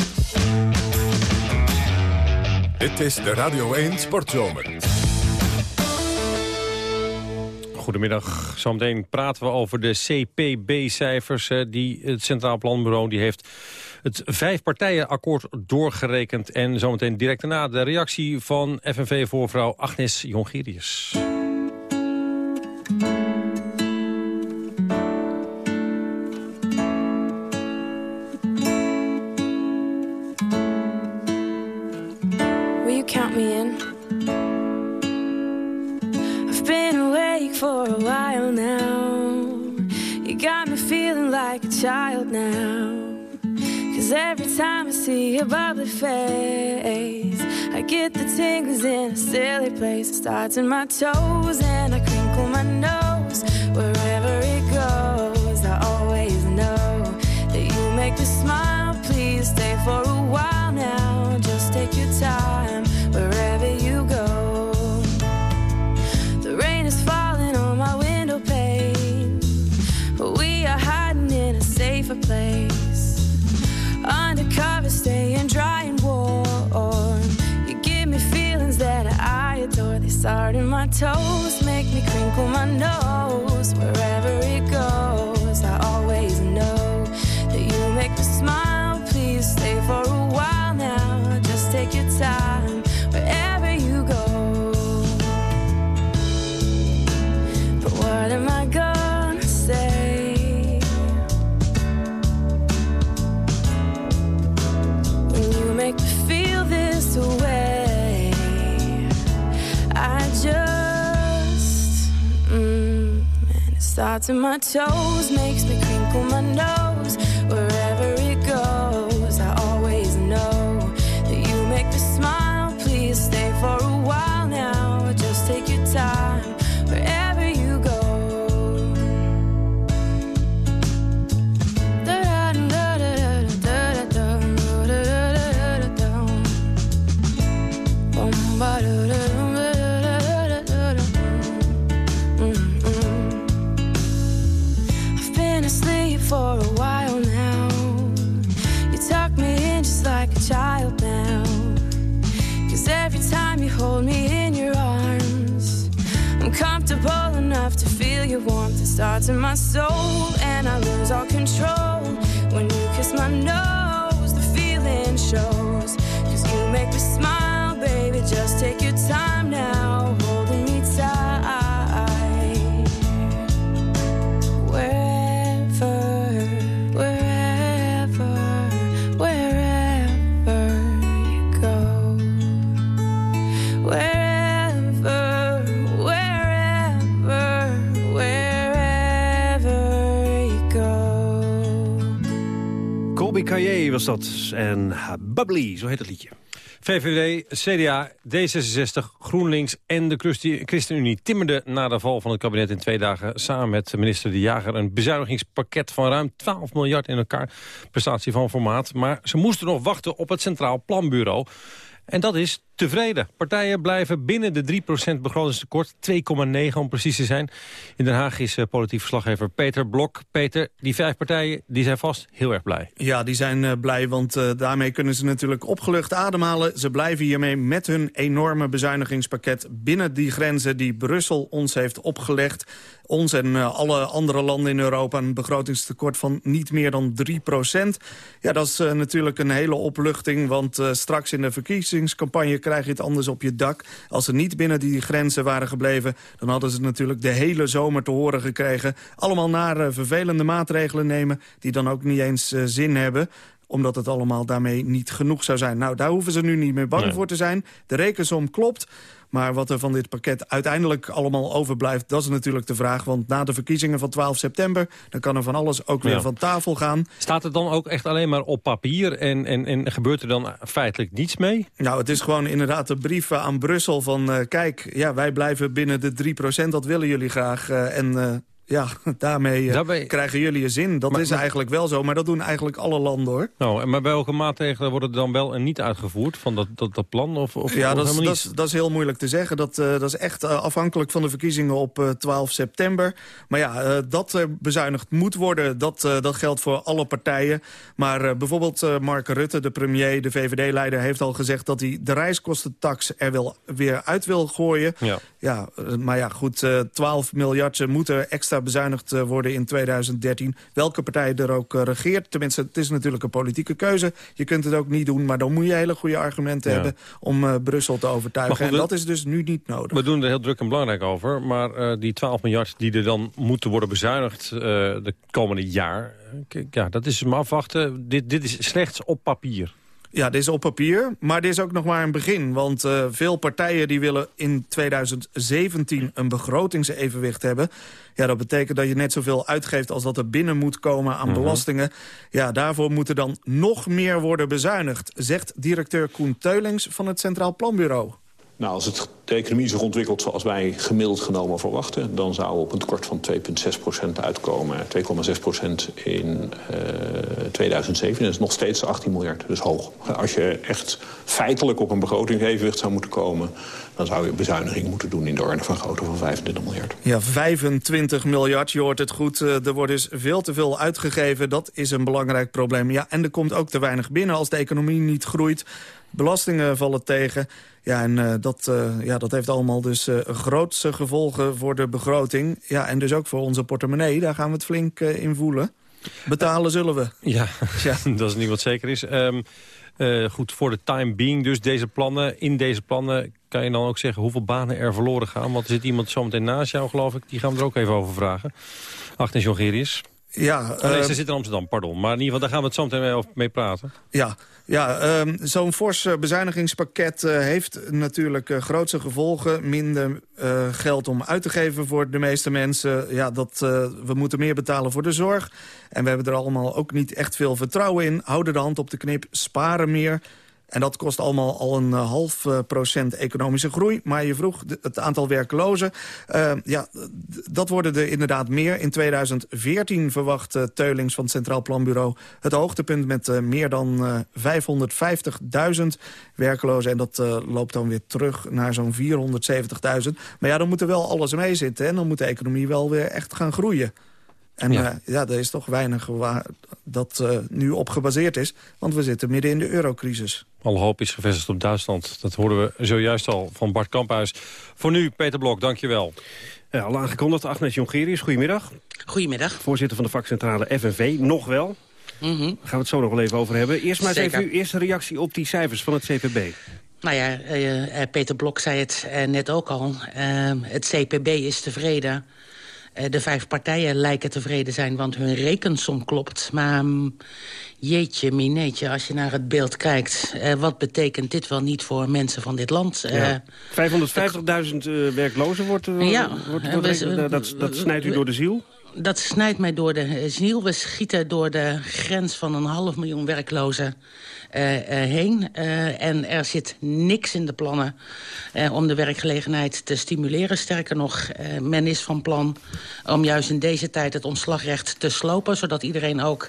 Dit is de Radio 1 Sportzomer. Goedemiddag. Zometeen praten we over de CPB-cijfers. die Het Centraal Planbureau die heeft het vijfpartijenakkoord doorgerekend. En zometeen direct daarna de reactie van FNV-voorvrouw Agnes Jongerius. For a while now. You got me feeling like a child now. Cause every time I see your bubbly face, I get the tingles in a silly place. It starts in my toes and I crinkle my nose. Wherever toes, make me crinkle my nose. Starts in my toes, makes me crinkle my nose. Starts in my soul, and I lose all control. When you kiss my nose, En Bubbly, zo heet het liedje. VVD, CDA, D66, GroenLinks en de ChristenUnie timmerden na de val van het kabinet in twee dagen samen met minister De Jager een bezuinigingspakket van ruim 12 miljard in elkaar. Prestatie van formaat. Maar ze moesten nog wachten op het Centraal Planbureau. En dat is tevreden. Partijen blijven binnen de 3% begrotingstekort, 2,9 om precies te zijn. In Den Haag is eh, politiek verslaggever Peter Blok. Peter, die vijf partijen die zijn vast heel erg blij. Ja, die zijn eh, blij, want eh, daarmee kunnen ze natuurlijk opgelucht ademhalen. Ze blijven hiermee met hun enorme bezuinigingspakket... binnen die grenzen die Brussel ons heeft opgelegd. Ons en alle andere landen in Europa een begrotingstekort van niet meer dan 3% Ja, dat is natuurlijk een hele opluchting, want straks in de verkiezingscampagne... krijg je het anders op je dak. Als ze niet binnen die grenzen waren gebleven... dan hadden ze natuurlijk de hele zomer te horen gekregen. Allemaal naar vervelende maatregelen nemen... die dan ook niet eens zin hebben omdat het allemaal daarmee niet genoeg zou zijn. Nou, daar hoeven ze nu niet meer bang voor te zijn. De rekensom klopt. Maar wat er van dit pakket uiteindelijk allemaal overblijft... dat is natuurlijk de vraag. Want na de verkiezingen van 12 september... dan kan er van alles ook weer van tafel gaan. Staat het dan ook echt alleen maar op papier... En, en, en gebeurt er dan feitelijk niets mee? Nou, het is gewoon inderdaad de brief aan Brussel van... Uh, kijk, ja, wij blijven binnen de 3% dat willen jullie graag. Uh, en uh, ja, daarmee uh, krijgen jullie je zin. Dat is eigenlijk wel zo, maar dat doen eigenlijk alle landen hoor. Nou, maar welke maatregelen worden dan wel en niet uitgevoerd van dat, dat, dat plan? Of, of, ja, dat, is, dat, is, dat is heel moeilijk te zeggen. Dat, uh, dat is echt uh, afhankelijk van de verkiezingen op 12 september. Maar ja, dat er bezuinigd moet worden, dat, dat geldt voor alle partijen. Maar bijvoorbeeld Mark Rutte, de premier, de VVD-leider... heeft al gezegd dat hij de reiskostentax er wel weer uit wil gooien. Ja. Ja, maar ja, goed, 12 miljard moeten extra bezuinigd eh, worden in 2013. Welke partij er ook eh, regeert. Tenminste, het is natuurlijk een politieke keuze. Je kunt het ook niet doen, maar dan moet je hele goede argumenten hebben... om uh, Brussel te overtuigen. en dat is dus nu niet nodig. We doen er heel druk en belangrijk over. Maar die 12 miljard die er dan moeten worden bezuinigd de komende jaar... ja, dat is maar afwachten. Dit, dit is slechts op papier. Ja, dit is op papier, maar dit is ook nog maar een begin. Want uh, veel partijen die willen in 2017 een begrotingsevenwicht hebben. Ja, dat betekent dat je net zoveel uitgeeft als dat er binnen moet komen aan mhm. belastingen. Ja, daarvoor moeten dan nog meer worden bezuinigd, zegt directeur Koen Teulings van het Centraal Planbureau. Nou, als het, de economie zich ontwikkelt zoals wij gemiddeld genomen verwachten... dan zou op een tekort van 2,6% uitkomen. 2,6% in uh, 2007. Dat is nog steeds 18 miljard, dus hoog. Als je echt feitelijk op een begrotingsevenwicht zou moeten komen... dan zou je bezuiniging moeten doen in de orde van grootte van 25 miljard. Ja, 25 miljard, je hoort het goed. Eh, er wordt dus veel te veel uitgegeven. Dat is een belangrijk probleem. Ja, en er komt ook te weinig binnen als de economie niet groeit. Belastingen vallen tegen. Ja, en uh, dat, uh, ja, dat heeft allemaal dus uh, grootste gevolgen voor de begroting. Ja, en dus ook voor onze portemonnee. Daar gaan we het flink in voelen. Betalen zullen we. Ja, ja. dat is niet wat zeker is. Um, goed, voor de time being dus deze plannen. In deze plannen kan je dan ook zeggen hoeveel banen er verloren gaan. Want er zit iemand zometeen naast jou, geloof ik. Die gaan we er ook even over vragen. Agnes Jongerius. Ja, nee, ze zit in Amsterdam, pardon. Maar in ieder geval, daar gaan we het zo meteen mee, over, mee praten. Ja, ja, um, zo'n fors uh, bezuinigingspakket uh, heeft natuurlijk uh, grootse gevolgen. Minder geld om uit te geven voor de meeste mensen. Ja, dat, we moeten meer betalen voor de zorg. En we hebben er allemaal ook niet echt veel vertrouwen in. Houden de hand op de knip, sparen meer. En dat kost allemaal al een eh, half eh, procent economische groei. Maar je vroeg het aantal werklozen. Uh, ja, dat worden er inderdaad meer. In 2014 verwacht uh, Teulings van het Centraal Planbureau... het hoogtepunt met meer dan 550.000 werklozen. En dat loopt dan weer terug naar zo'n 470.000. Maar ja, dan moet er wel alles mee zitten. En dan moet de economie wel weer echt gaan groeien. En ja, uh, ja er is toch weinig waar dat uh, nu op gebaseerd is. Want we zitten midden in de eurocrisis. Alle hoop is gevestigd op Duitsland. Dat hoorden we zojuist al van Bart Kamphuis. Voor nu, Peter Blok, dankjewel. Ja, al aangekondigd, Agnes Jongerius, goedemiddag. Goedemiddag. Voorzitter van de vakcentrale FNV, nog wel. Mm -hmm. Daar gaan we het zo nog wel even over hebben. Eerst maar eens even uw eerste reactie op die cijfers van het CPB. Nou ja, uh, Peter Blok zei het net ook al. het CPB is tevreden eh, de vijf partijen lijken tevreden zijn, want hun rekensom klopt. Maar mm, jeetje, mineetje, als je naar het beeld kijkt... Uh, wat betekent dit wel niet voor mensen van dit land? Uh, ja. 550.000 werklozen wordt, ja, wordt, wordt dat, dat snijdt u door de ziel? Dat snijdt mij door de ziel. We schieten door de grens van een half miljoen werklozen uh, uh, heen. Uh, en er zit niks in de plannen om de werkgelegenheid te stimuleren. Sterker nog, men is van plan om juist in deze tijd het ontslagrecht te slopen... zodat iedereen ook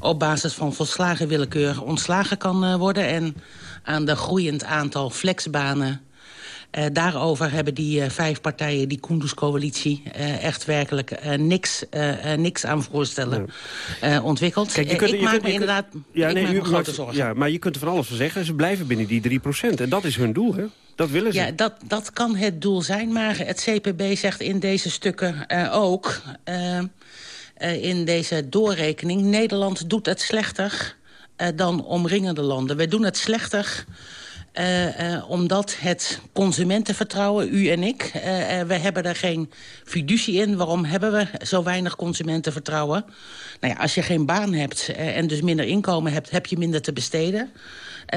op basis van volslagen willekeur ontslagen kan worden... en aan de groeiend aantal flexbanen daarover hebben die uh, vijf partijen, die Kunduz-coalitie... Uh, echt werkelijk niks, niks aan voorstellen ontwikkeld. Kijk, je kunt, ik je maak kunt, me inderdaad ja, nee, u, grote zorgen. Ja, maar je kunt er van alles van zeggen. Ze blijven binnen die 3% En dat is hun doel, hè? Dat willen ze. Ja, dat, dat kan het doel zijn. Maar het CPB zegt in deze stukken ook... in deze doorrekening... Nederland doet het slechter dan omringende landen. We doen het slechter Uh, omdat het consumentenvertrouwen, u en ik, uh, we hebben er geen fiducie in. Waarom hebben we zo weinig consumentenvertrouwen? Nou ja, als je geen baan hebt en dus minder inkomen hebt, heb je minder te besteden.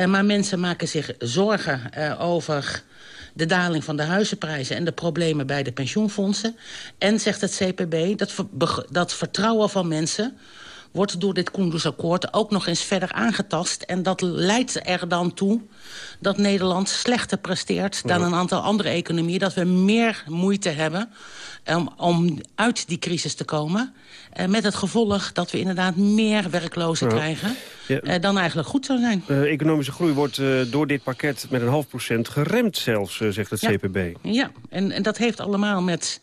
maar mensen maken zich zorgen over de daling van de huizenprijzen... en de problemen bij de pensioenfondsen. En, zegt het CPB, dat, dat vertrouwen van mensen wordt door dit Koendersakkoord ook nog eens verder aangetast. En dat leidt er dan toe dat Nederland slechter presteert... dan een aantal andere economieën. Dat we meer moeite hebben um, om uit die crisis te komen. Uh, met het gevolg dat we inderdaad meer werklozen ja. krijgen... Ja. Uh, dan eigenlijk goed zou zijn. Uh, economische groei wordt door dit pakket met een half procent geremd zelfs, zegt het ja. CPB. Ja, en, en dat heeft allemaal met...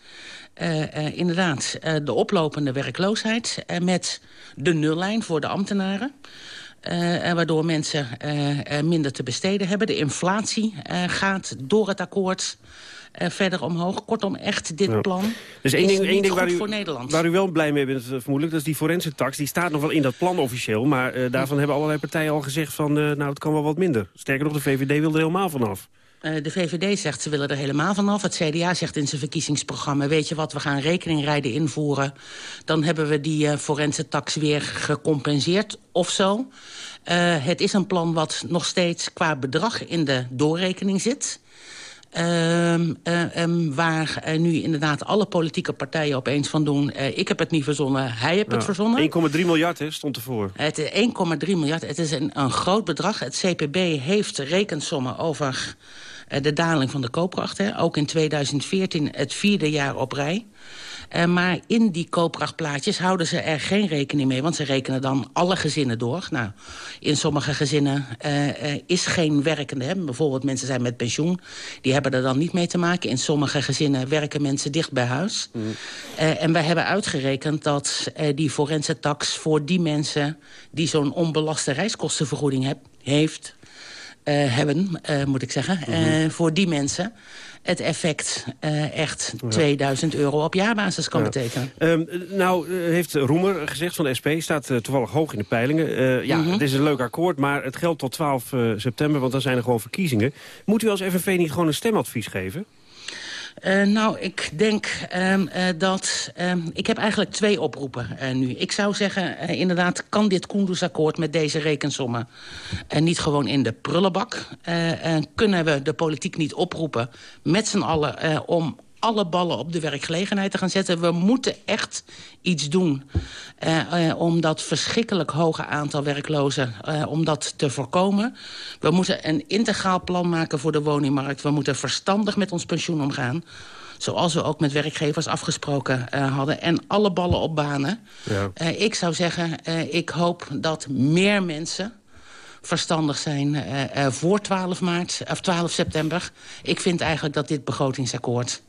Uh, uh, inderdaad uh, de oplopende werkloosheid... met de nullijn voor de ambtenaren. waardoor mensen minder te besteden hebben. De inflatie gaat door het akkoord verder omhoog. Kortom, echt dit ja. plan dus één ding, één ding waar u, voor Nederland. Waar u wel blij mee bent vermoedelijk, dat is die forense tax. Die staat nog wel in dat plan officieel. Maar daarvan hebben allerlei partijen al gezegd van... nou, het kan wel wat minder. Sterker nog, de VVD wil er helemaal vanaf. Uh, de VVD zegt ze willen er helemaal vanaf. Het CDA zegt in zijn verkiezingsprogramma... weet je wat, we gaan rekeningrijden invoeren. Dan hebben we die uh, forense tax weer gecompenseerd of zo. Uh, het is een plan wat nog steeds qua bedrag in de doorrekening zit... Uh, um, waar nu inderdaad alle politieke partijen opeens van doen... Ik heb het niet verzonnen, hij heeft het verzonnen. 1,3 miljard hè, stond ervoor. Het is 1,3 miljard, het is een, een groot bedrag. Het CPB heeft rekensommen over de daling van de koopkracht. Hè. Ook in 2014 het vierde jaar op rij. Uh, maar in die koopkrachtplaatjes houden ze er geen rekening mee. Want ze rekenen dan alle gezinnen door. Nou, in sommige gezinnen uh, uh, is geen werkende. Hè. Bijvoorbeeld mensen zijn met pensioen. Die hebben er dan niet mee te maken. In sommige gezinnen werken mensen dicht bij huis. Mm. en wij hebben uitgerekend dat die forense tax voor die mensen... die zo'n onbelaste reiskostenvergoeding heb, heeft... hebben, moet ik zeggen, mm -hmm. voor die mensen het effect echt 2000 euro op jaarbasis kan ja. betekenen. Um, nou, heeft Roemer gezegd van de SP, staat toevallig hoog in de peilingen. Ja, mm -hmm. het is een leuk akkoord, maar het geldt tot 12 september, want dan zijn er gewoon verkiezingen. Moet u als FNV niet gewoon een stemadvies geven? Uh, nou, ik denk um, uh, dat... Um, ik heb eigenlijk twee oproepen uh, nu. Ik zou zeggen, inderdaad, kan dit Koendersakkoord met deze rekensommen... niet gewoon in de prullenbak? kunnen we de politiek niet oproepen met z'n allen... om alle ballen op de werkgelegenheid te gaan zetten. We moeten echt iets doen uh, uh, om dat verschrikkelijk hoge aantal werklozen uh, om dat te voorkomen. We moeten een integraal plan maken voor de woningmarkt. We moeten verstandig met ons pensioen omgaan. Zoals we ook met werkgevers afgesproken hadden. En alle ballen op banen. Ja. ik zou zeggen, ik hoop dat meer mensen verstandig zijn uh, uh, voor 12, maart, of 12 september. Ik vind eigenlijk dat dit begrotingsakkoord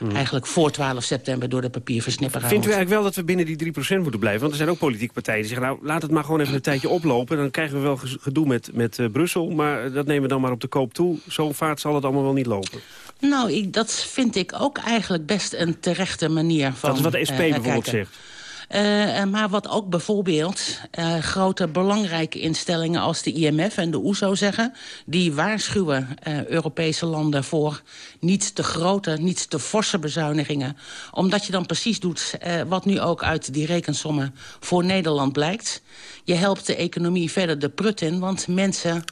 mm. eigenlijk voor 12 september door de papierversnipper. Vindt u eigenlijk wel dat we binnen die 3% moeten blijven? Want er zijn ook politieke partijen die zeggen... nou, laat het maar gewoon even een tijdje oplopen. Dan krijgen we wel gedoe met, met uh, Brussel. Maar dat nemen we dan maar op de koop toe. Zo vaart zal het allemaal wel niet lopen. Nou, ik, dat vind ik ook eigenlijk best een terechte manier van Dat is wat de SP uh, bijvoorbeeld kijken. zegt. Uh, maar wat ook bijvoorbeeld uh, grote belangrijke instellingen als de IMF en de OESO zeggen... die waarschuwen Europese landen voor niet te grote, niet te forse bezuinigingen. Omdat je dan precies doet wat nu ook uit die rekensommen voor Nederland blijkt. Je helpt de economie verder de prut in, want mensen...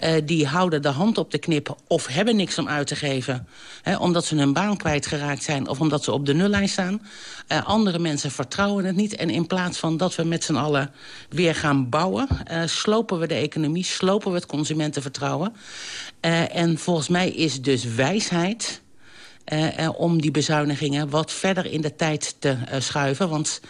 Uh, die houden de hand op de knip of hebben niks om uit te geven. Hè, omdat ze hun baan kwijtgeraakt zijn of omdat ze op de nullijn staan. Uh, andere mensen vertrouwen het niet. En in plaats van dat we met z'n allen weer gaan bouwen... Uh, slopen we de economie, slopen we het consumentenvertrouwen. en volgens mij is dus wijsheid... Uh, uh, om die bezuinigingen wat verder in de tijd te uh, schuiven. Want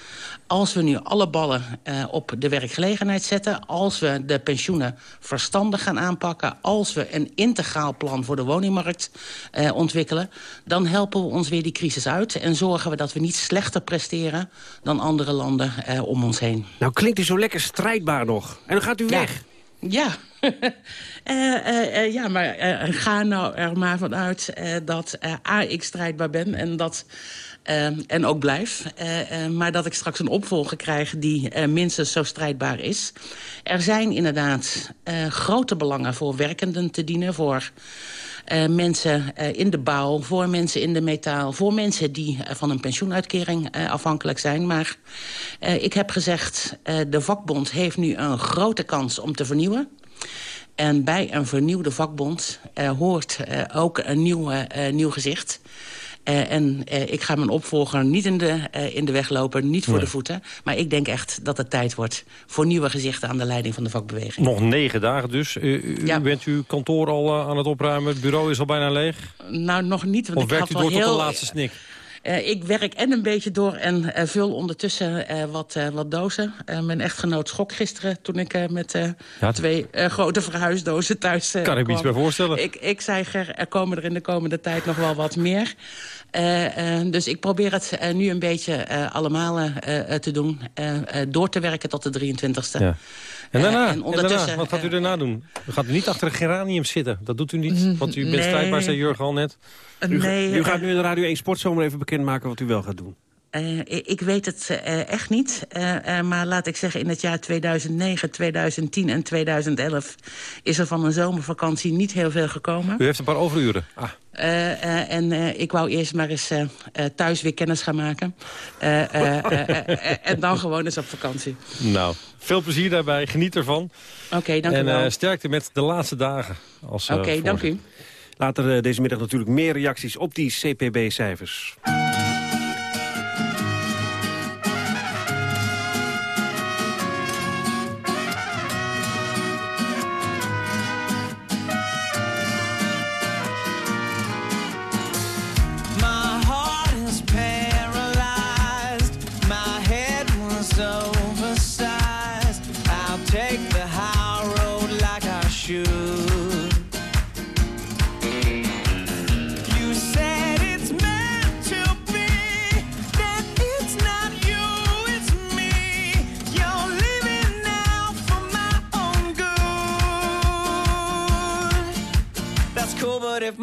als we nu alle ballen op de werkgelegenheid zetten... als we de pensioenen verstandig gaan aanpakken... als we een integraal plan voor de woningmarkt ontwikkelen... dan helpen we ons weer die crisis uit... en zorgen we dat we niet slechter presteren dan andere landen om ons heen. Nou klinkt u zo lekker strijdbaar nog. En dan gaat u ja. weg. Ja, ja maar ga nou er maar vanuit dat A, ik strijdbaar ben... en dat en ook blijf. Maar dat ik straks een opvolger krijg die minstens zo strijdbaar is. Er zijn inderdaad grote belangen voor werkenden te dienen... voor mensen in de bouw, voor mensen in de metaal... voor mensen die van een pensioenuitkering afhankelijk zijn. Maar ik heb gezegd, de vakbond heeft nu een grote kans om te vernieuwen. En bij een vernieuwde vakbond hoort ook een nieuw, nieuw gezicht... En ik ga mijn opvolger niet in de, in de weg lopen, niet voor nee. de voeten. Maar ik denk echt dat het tijd wordt voor nieuwe gezichten aan de leiding van de vakbeweging. Nog negen dagen dus. U, ja. Bent uw kantoor al aan het opruimen? Het bureau is al bijna leeg? Nou, nog niet. Want of ik werkt u door wel tot heel, de laatste snik? Uh, ik werk en een beetje door en uh, vul ondertussen uh, wat, wat dozen. mijn echtgenoot schrok gisteren toen ik met ja, twee grote verhuisdozen thuis Kan ik me iets bij voorstellen. Ik, ik zei, Ger, er komen er in de komende tijd nog wel wat meer. dus ik probeer het nu een beetje allemaal te doen. door te werken tot de 23e. Ja. En daarna, en ondertussen, en daarna, wat gaat u daarna doen? U gaat u niet achter een geranium zitten. Dat doet u niet, want u bent Nee. strijdbaar, zei Jurgen al net. U, Nee, u gaat eh, nu in de Radio 1 Sportzomer even bekendmaken wat u wel gaat doen. Uh, ik weet het uh, echt niet. Uh, maar laat ik zeggen, in het jaar 2009, 2010 en 2011... is er van een zomervakantie niet heel veel gekomen. U heeft een paar overuren. Ah. en ik wou eerst maar eens thuis weer kennis gaan maken. en dan gewoon eens op vakantie. Nou, veel plezier daarbij. Geniet ervan. Oké, okay, dank en, u wel. sterkte met de laatste dagen. Oké, okay, dank u. Later deze middag natuurlijk meer reacties op die CPB-cijfers.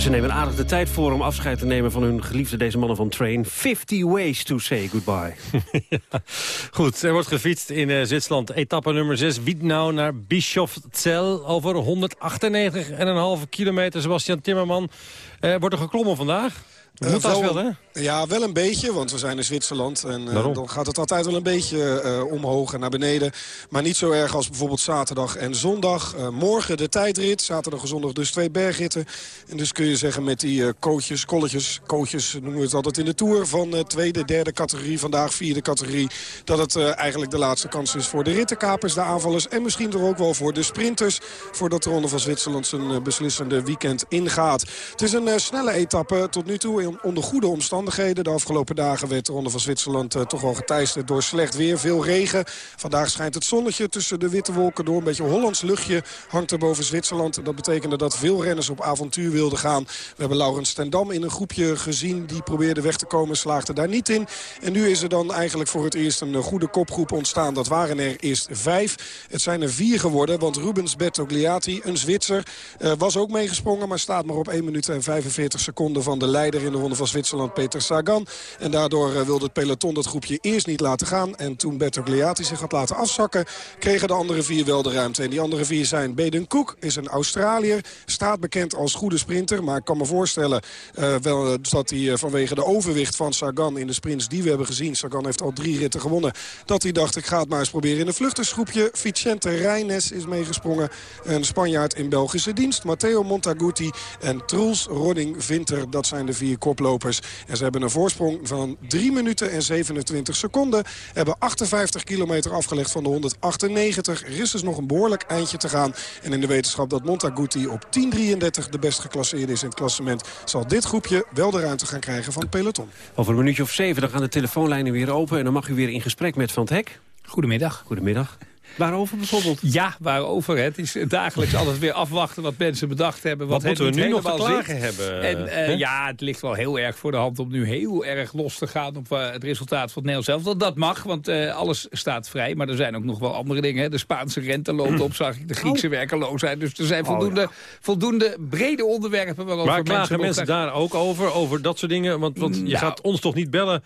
Ze nemen aardig de tijd voor om afscheid te nemen van hun geliefde deze mannen van Train. 50 ways to say goodbye. Goed, er wordt gefietst in eh, Zwitserland. Etappe nummer 6, Wiednau naar Bischofzell. Over 198,5 kilometer. Sebastian Timmerman, eh, wordt er geklommen vandaag? Eh, Moet dat wel, hè? Ja, wel een beetje, want we zijn in Zwitserland. En eh, dan gaat het altijd wel een beetje eh, omhoog en naar beneden. Maar niet zo erg als bijvoorbeeld zaterdag en zondag. Morgen de tijdrit, zaterdag en zondag dus twee bergritten. En dus kun je zeggen met die kootjes, kolletjes, kootjes noemen we het altijd in de Tour... van tweede, derde categorie, vandaag vierde categorie... dat het eigenlijk de laatste kans is voor de rittenkapers, de aanvallers... en misschien toch ook wel voor de sprinters... voordat de Ronde van Zwitserland zijn beslissende weekend ingaat. Het is een snelle etappe tot nu toe in- onder goede omstandigheden. De afgelopen dagen werd de Ronde van Zwitserland eh, toch wel geteisterd door slecht weer. Veel regen. Vandaag schijnt het zonnetje tussen de witte wolken door. Een beetje Hollands luchtje hangt er boven Zwitserland. Dat betekende dat veel renners op avontuur wilden gaan. We hebben Laurens ten Dam in een groepje gezien. Die probeerde weg te komen, slaagde daar niet in. En nu is er dan eigenlijk voor het eerst een eh, goede kopgroep ontstaan. Dat waren er eerst vijf. Het zijn er vier geworden, want Rubens Bertogliati, een Zwitser, eh, was ook meegesprongen. Maar staat maar op 1 minuut en 45 seconden van de leider in de Ronde van Zwitserland, Peter Sagan. En daardoor eh, wilde het peloton dat groepje eerst niet laten gaan. En toen Bertogliati zich had laten afzakken, kregen de andere vier wel de ruimte. En die andere vier zijn Beden Koek, is een Australiër. Staat bekend als goede sprinter. Maar ik kan me voorstellen eh, wel, eh, dat hij vanwege de overwicht van Sagan in de sprints die we hebben gezien. Sagan heeft al drie ritten gewonnen. Dat hij dacht, ik ga het maar eens proberen in een vluchtersgroepje. Vicente Reines is meegesprongen. Een Spanjaard in Belgische dienst. Matteo Montaguti en Truls Rodding Vinter. Dat zijn de vier koplopers. En ze hebben een voorsprong van 3 minuten en 27 seconden. Hebben 58 kilometer afgelegd van de 198. Er is dus nog een behoorlijk eindje te gaan. En in de wetenschap dat Montaguti op 10.33 de best geclasseerde is in het klassement... zal dit groepje wel de ruimte gaan krijgen van het peloton. Over een minuutje of zeven dan gaan de telefoonlijnen weer open... en dan mag u weer in gesprek met Van het Hek. Goedemiddag. Goedemiddag. Waarover bijvoorbeeld? Ja, waarover. Het is dagelijks altijd weer afwachten wat mensen bedacht hebben. Wat, Wat moeten we nu nog te helemaal klagen zit. hebben, En eh, ja, het ligt wel heel erg voor de hand om nu heel erg los te gaan op eh, het resultaat van het Nederlands zelf. Dat mag, want eh, alles staat vrij. Maar er zijn ook nog wel andere dingen. Hè. De Spaanse rente loopt op, zag ik. De Griekse werkeloosheid. Dus er zijn Oh, voldoende, voldoende brede onderwerpen waarover Waar klagen mensen, mensen nog- daar ook over? Over dat soort dingen? Want, want je Nou. gaat ons toch niet bellen,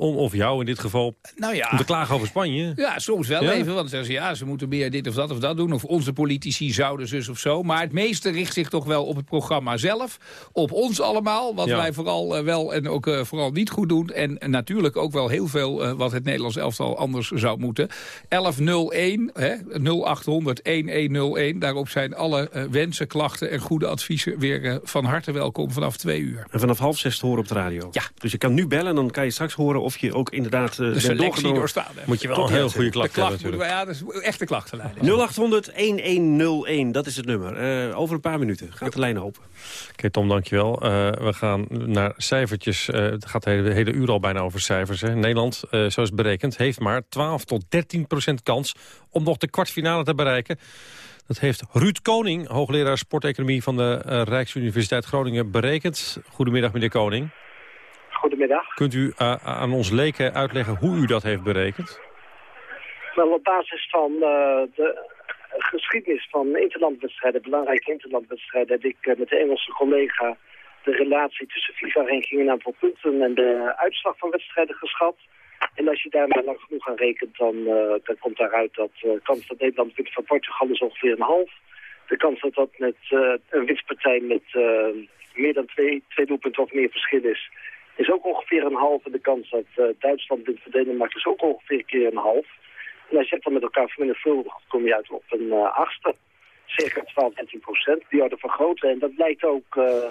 om, of jou in dit geval, Nou ja. om te klagen over Spanje? Ja, soms wel Ja? even. Want zeggen ze, ja, ze moeten meer dit of dat of dat doen. Of onze politici zouden zus of zo. Maar het meeste richt zich toch wel op het programma zelf. Op ons allemaal. Wat Ja. wij vooral wel wel en ook eh, vooral niet goed doen. En natuurlijk ook wel heel veel eh, wat het Nederlands elftal anders zou moeten. 1101, hè, 0800 1101. Daarop zijn alle eh, wensen, klachten en goede adviezen weer eh, van harte welkom vanaf twee uur. En vanaf half zes te horen op de radio. Ja. Dus je kan nu bellen en dan kan je straks horen of je ook inderdaad... eh, De bent doorstaan. hè. Moet je wel Tot een heel goede klacht hebben we, ja, dat is echte klachtenlijnen. 0800 1101, dat is het nummer. Eh, over een paar minuten gaat de lijn open. Oké, Tom, dankjewel. Eh we gaan naar cijfertjes. Eh, het gaat de hele, hele uur al bijna over cijfers. Hè. Nederland, eh, zoals berekend, heeft maar 12 tot 13 procent kans... om nog de kwartfinale te bereiken. Dat heeft Ruud Koning, hoogleraar sporteconomie... van de eh, Rijksuniversiteit Groningen, berekend. Goedemiddag, meneer Koning. Goedemiddag. Kunt u eh, aan ons leken uitleggen hoe u dat heeft berekend? Wel op basis van eh, de geschiedenis van interlandwedstrijden, belangrijke interlandwedstrijden, heb ik eh, met de Engelse collega de relatie tussen FIFA-ranking en aantal punten en de uitslag van wedstrijden geschat. En als je daar maar lang genoeg aan rekent, dan, dan komt daaruit dat de kans dat Nederland wint van Portugal is ongeveer een half. De kans dat dat met een winstpartij met meer dan twee, twee doelpunten of meer verschil is, is ook ongeveer een half. En de kans dat eh, Duitsland wint van Denemarken is ook ongeveer een keer een half. En als je het dan met elkaar vermenigvuldigt, kom je uit op een eh, achtste. Circa 12, 13 procent. Die orde vergroten. En dat lijkt ook eh,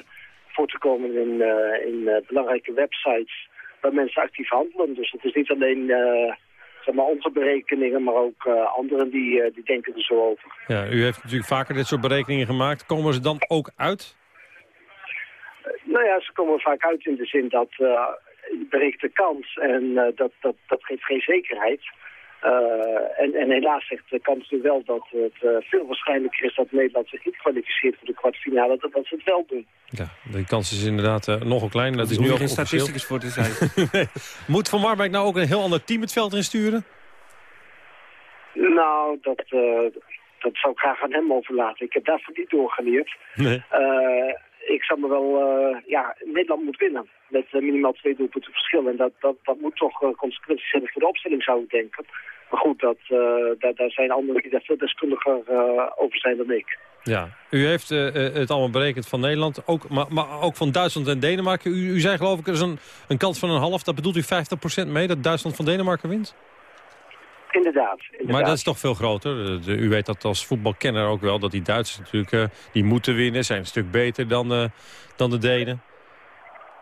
voor te komen in, in belangrijke websites waar mensen actief handelen. Dus het is niet alleen zeg maar onze berekeningen, maar ook anderen die, die denken er zo over. Ja, u heeft natuurlijk vaker dit soort berekeningen gemaakt. Komen ze dan ook uit? Nou ja, ze komen vaak uit in de zin dat eh, je berekent de kans en eh, dat, dat, dat geeft geen zekerheid. Eh, en, en helaas zegt de kans nu wel dat het eh, veel waarschijnlijker is dat Nederland zich niet kwalificeert voor de kwartfinale, dan dat ze het wel doen. Ja, de kans is inderdaad eh, nogal klein. Dat is nu ook geen statisticus voor te zijn. Nee. Moet Van Marwijk nou ook een heel ander team het veld insturen? Nou, dat, eh, dat zou ik graag aan hem overlaten. Ik heb daarvoor niet doorgeleerd. Nee. Ik zou me wel... eh, ja, Nederland moet winnen. Met eh, minimaal twee doelpunten verschil. En dat, dat, dat moet toch eh, consequenties hebben voor de opstelling, zou ik denken. Maar goed, dat, daar, daar zijn anderen die daar veel deskundiger over zijn dan ik. Ja, u heeft het allemaal berekend van Nederland, ook, maar, maar ook van Duitsland en Denemarken. U, u zei geloof ik, er is een, een kans van een half. Dat bedoelt u 50% mee dat Duitsland van Denemarken wint? Inderdaad. inderdaad. Maar dat is toch veel groter. De- u weet dat als voetbalkenner ook wel, dat die Duitsers natuurlijk, eh, die moeten winnen. Zijn een stuk beter dan, eh, dan de Denen.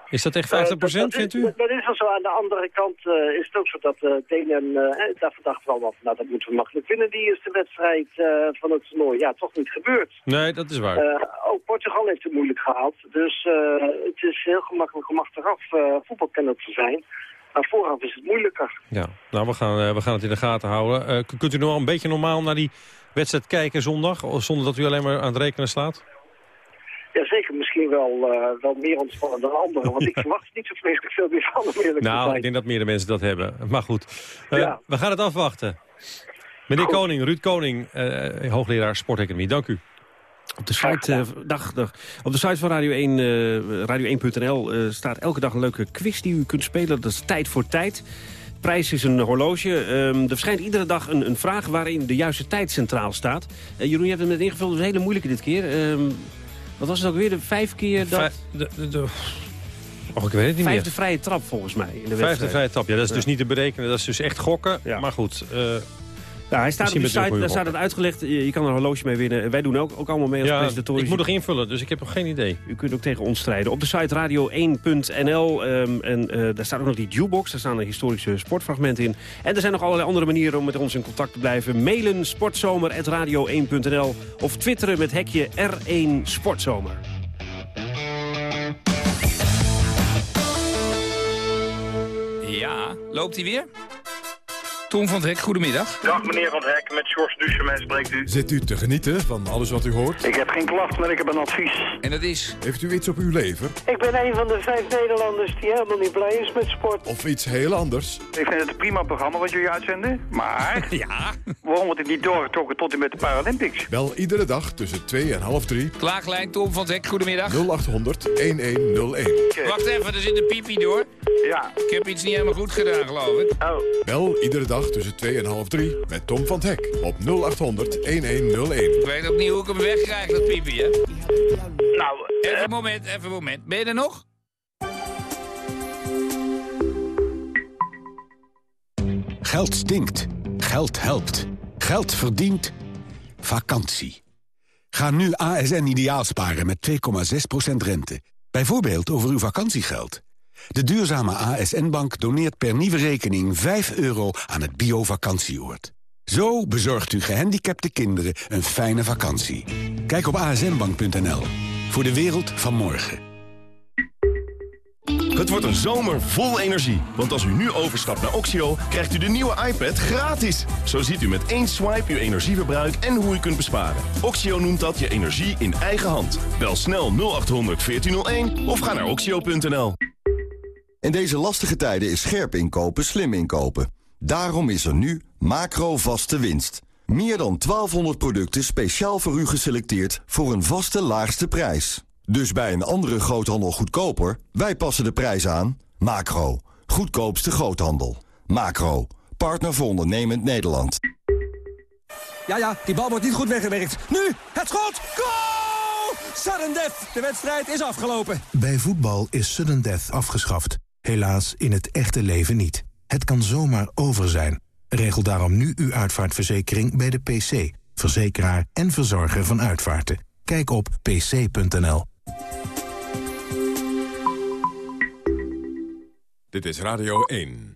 Is dat echt 50%, Eh, dat- dat vindt is- u? Dat, dat is wel zo. Aan de andere kant eh, is het ook zo dat de Denen, eh, daar verdachten we allemaal van, nou dat moeten we makkelijk winnen, die eerste wedstrijd eh, van het toernooi. Ja, toch niet gebeurd. Nee, dat is waar. Eh, ook Portugal heeft het moeilijk gehad. Dus eh, het is heel gemakkelijk om achteraf eh, voetbalkenner te zijn. Maar vooraf is het moeilijker. Ja, nou, we gaan, eh, we gaan het in de gaten houden. K- kunt u nog een beetje normaal naar die wedstrijd kijken zondag? Zonder dat u alleen maar aan het rekenen slaat? Ja, zeker misschien wel, eh, wel meer ontspannen dan anderen. Want ik verwacht niet zo vreselijk veel meer van hem Nou, ik denk dat meerdere mensen dat hebben. Maar goed, Ja. we gaan het afwachten. Meneer Koning, Ruud Koning, hoogleraar sporteconomie, dank u. Op de site, eh, dag, dag. Op de site van Radio 1, eh, radio1.nl eh, staat elke dag een leuke quiz die u kunt spelen. Dat is tijd voor tijd. De prijs is een horloge. Ehm, er verschijnt iedere dag een, een vraag waarin de juiste tijd centraal staat. Jeroen, je hebt hem net ingevuld. Dat is een hele moeilijke dit keer. Ehm, wat was het ook weer? De vijf keer dat... Vijf- de, de, de- Och, ik weet het niet Vijfde meer. vrije trap volgens mij in de Vijfde wedstrijd. vrije trap, ja, dat is dus niet te berekenen. Dat is dus echt gokken. Maar goed, eh, Ja, hij staat op Misschien de u een site, daar staat het uitgelegd. Je, je kan er een horloge mee winnen. Wij doen ook, ook allemaal mee als ja, presentatoren. ik moet nog invullen, dus ik heb nog geen idee. U kunt ook tegen ons strijden. Op de site radio1.nl. ehm, en eh, daar staat ook nog die jukebox. Daar staan er historische sportfragmenten in. En er zijn nog allerlei andere manieren om met ons in contact te blijven. Mailen sportzomer.radio1.nl. Of twitteren met hekje R1 Sportzomer. Ja, loopt hij weer? Tom van het Hek, goedemiddag. Dag meneer Van het Hek, met George Duchemin spreekt u. Zit u te genieten van alles wat u hoort? Ik heb geen klacht, maar ik heb een advies. En dat is? Heeft u iets op uw lever? Ik ben een van de vijf Nederlanders die helemaal niet blij is met sport. Of iets heel anders? Ik vind het een prima programma wat jullie uitzenden, maar... ja? Waarom wordt het niet doorgetrokken tot en met de Paralympics? Bel iedere dag tussen 2 en half 3 Klaaglijn Tom van het Hek, goedemiddag. 0800 1101. Wacht even, er zit een piepie door. Ja. Ik heb iets niet helemaal goed gedaan, geloof ik. Oh. Bel iedere dag tussen 2 en half 3 met Tom van het Hek op 0800 1101. Ik weet ook niet hoe ik hem wegkrijg, dat piepie, hè? Nou, Even een moment, even een moment. Ben je er nog? Geld stinkt. Geld helpt. Geld verdient. Vakantie. Ga nu ASN ideaal sparen met 2,6% rente. Bijvoorbeeld over uw vakantiegeld. De duurzame ASN-bank doneert per nieuwe rekening 5 euro aan het bio-vakantieoord. Zo bezorgt u gehandicapte kinderen een fijne vakantie. Kijk op asnbank.nl. Voor de wereld van morgen. Het wordt een zomer vol energie. Want als u nu overstapt naar Oxio, krijgt u de nieuwe iPad gratis. Zo ziet u met één swipe uw energieverbruik en hoe u kunt besparen. Oxio noemt dat je energie in eigen hand. Bel snel 0800 1401 of ga naar oxio.nl. In deze lastige tijden is scherp inkopen slim inkopen. Daarom is er nu macro vaste winst. Meer dan 1200 producten speciaal voor u geselecteerd voor een vaste laagste prijs. Dus bij een andere groothandel goedkoper, wij passen de prijs aan. Macro, goedkoopste groothandel. Macro, partner voor ondernemend Nederland. Ja, ja, die bal wordt niet goed weggewerkt. Nu, het schot! Goal! Sudden death! De wedstrijd is afgelopen. Bij voetbal is sudden death afgeschaft. Helaas in het echte leven niet. Het kan zomaar over zijn. Regel daarom nu uw uitvaartverzekering bij de PC. Verzekeraar en verzorger van uitvaarten. Kijk op pc.nl. Dit is Radio 1.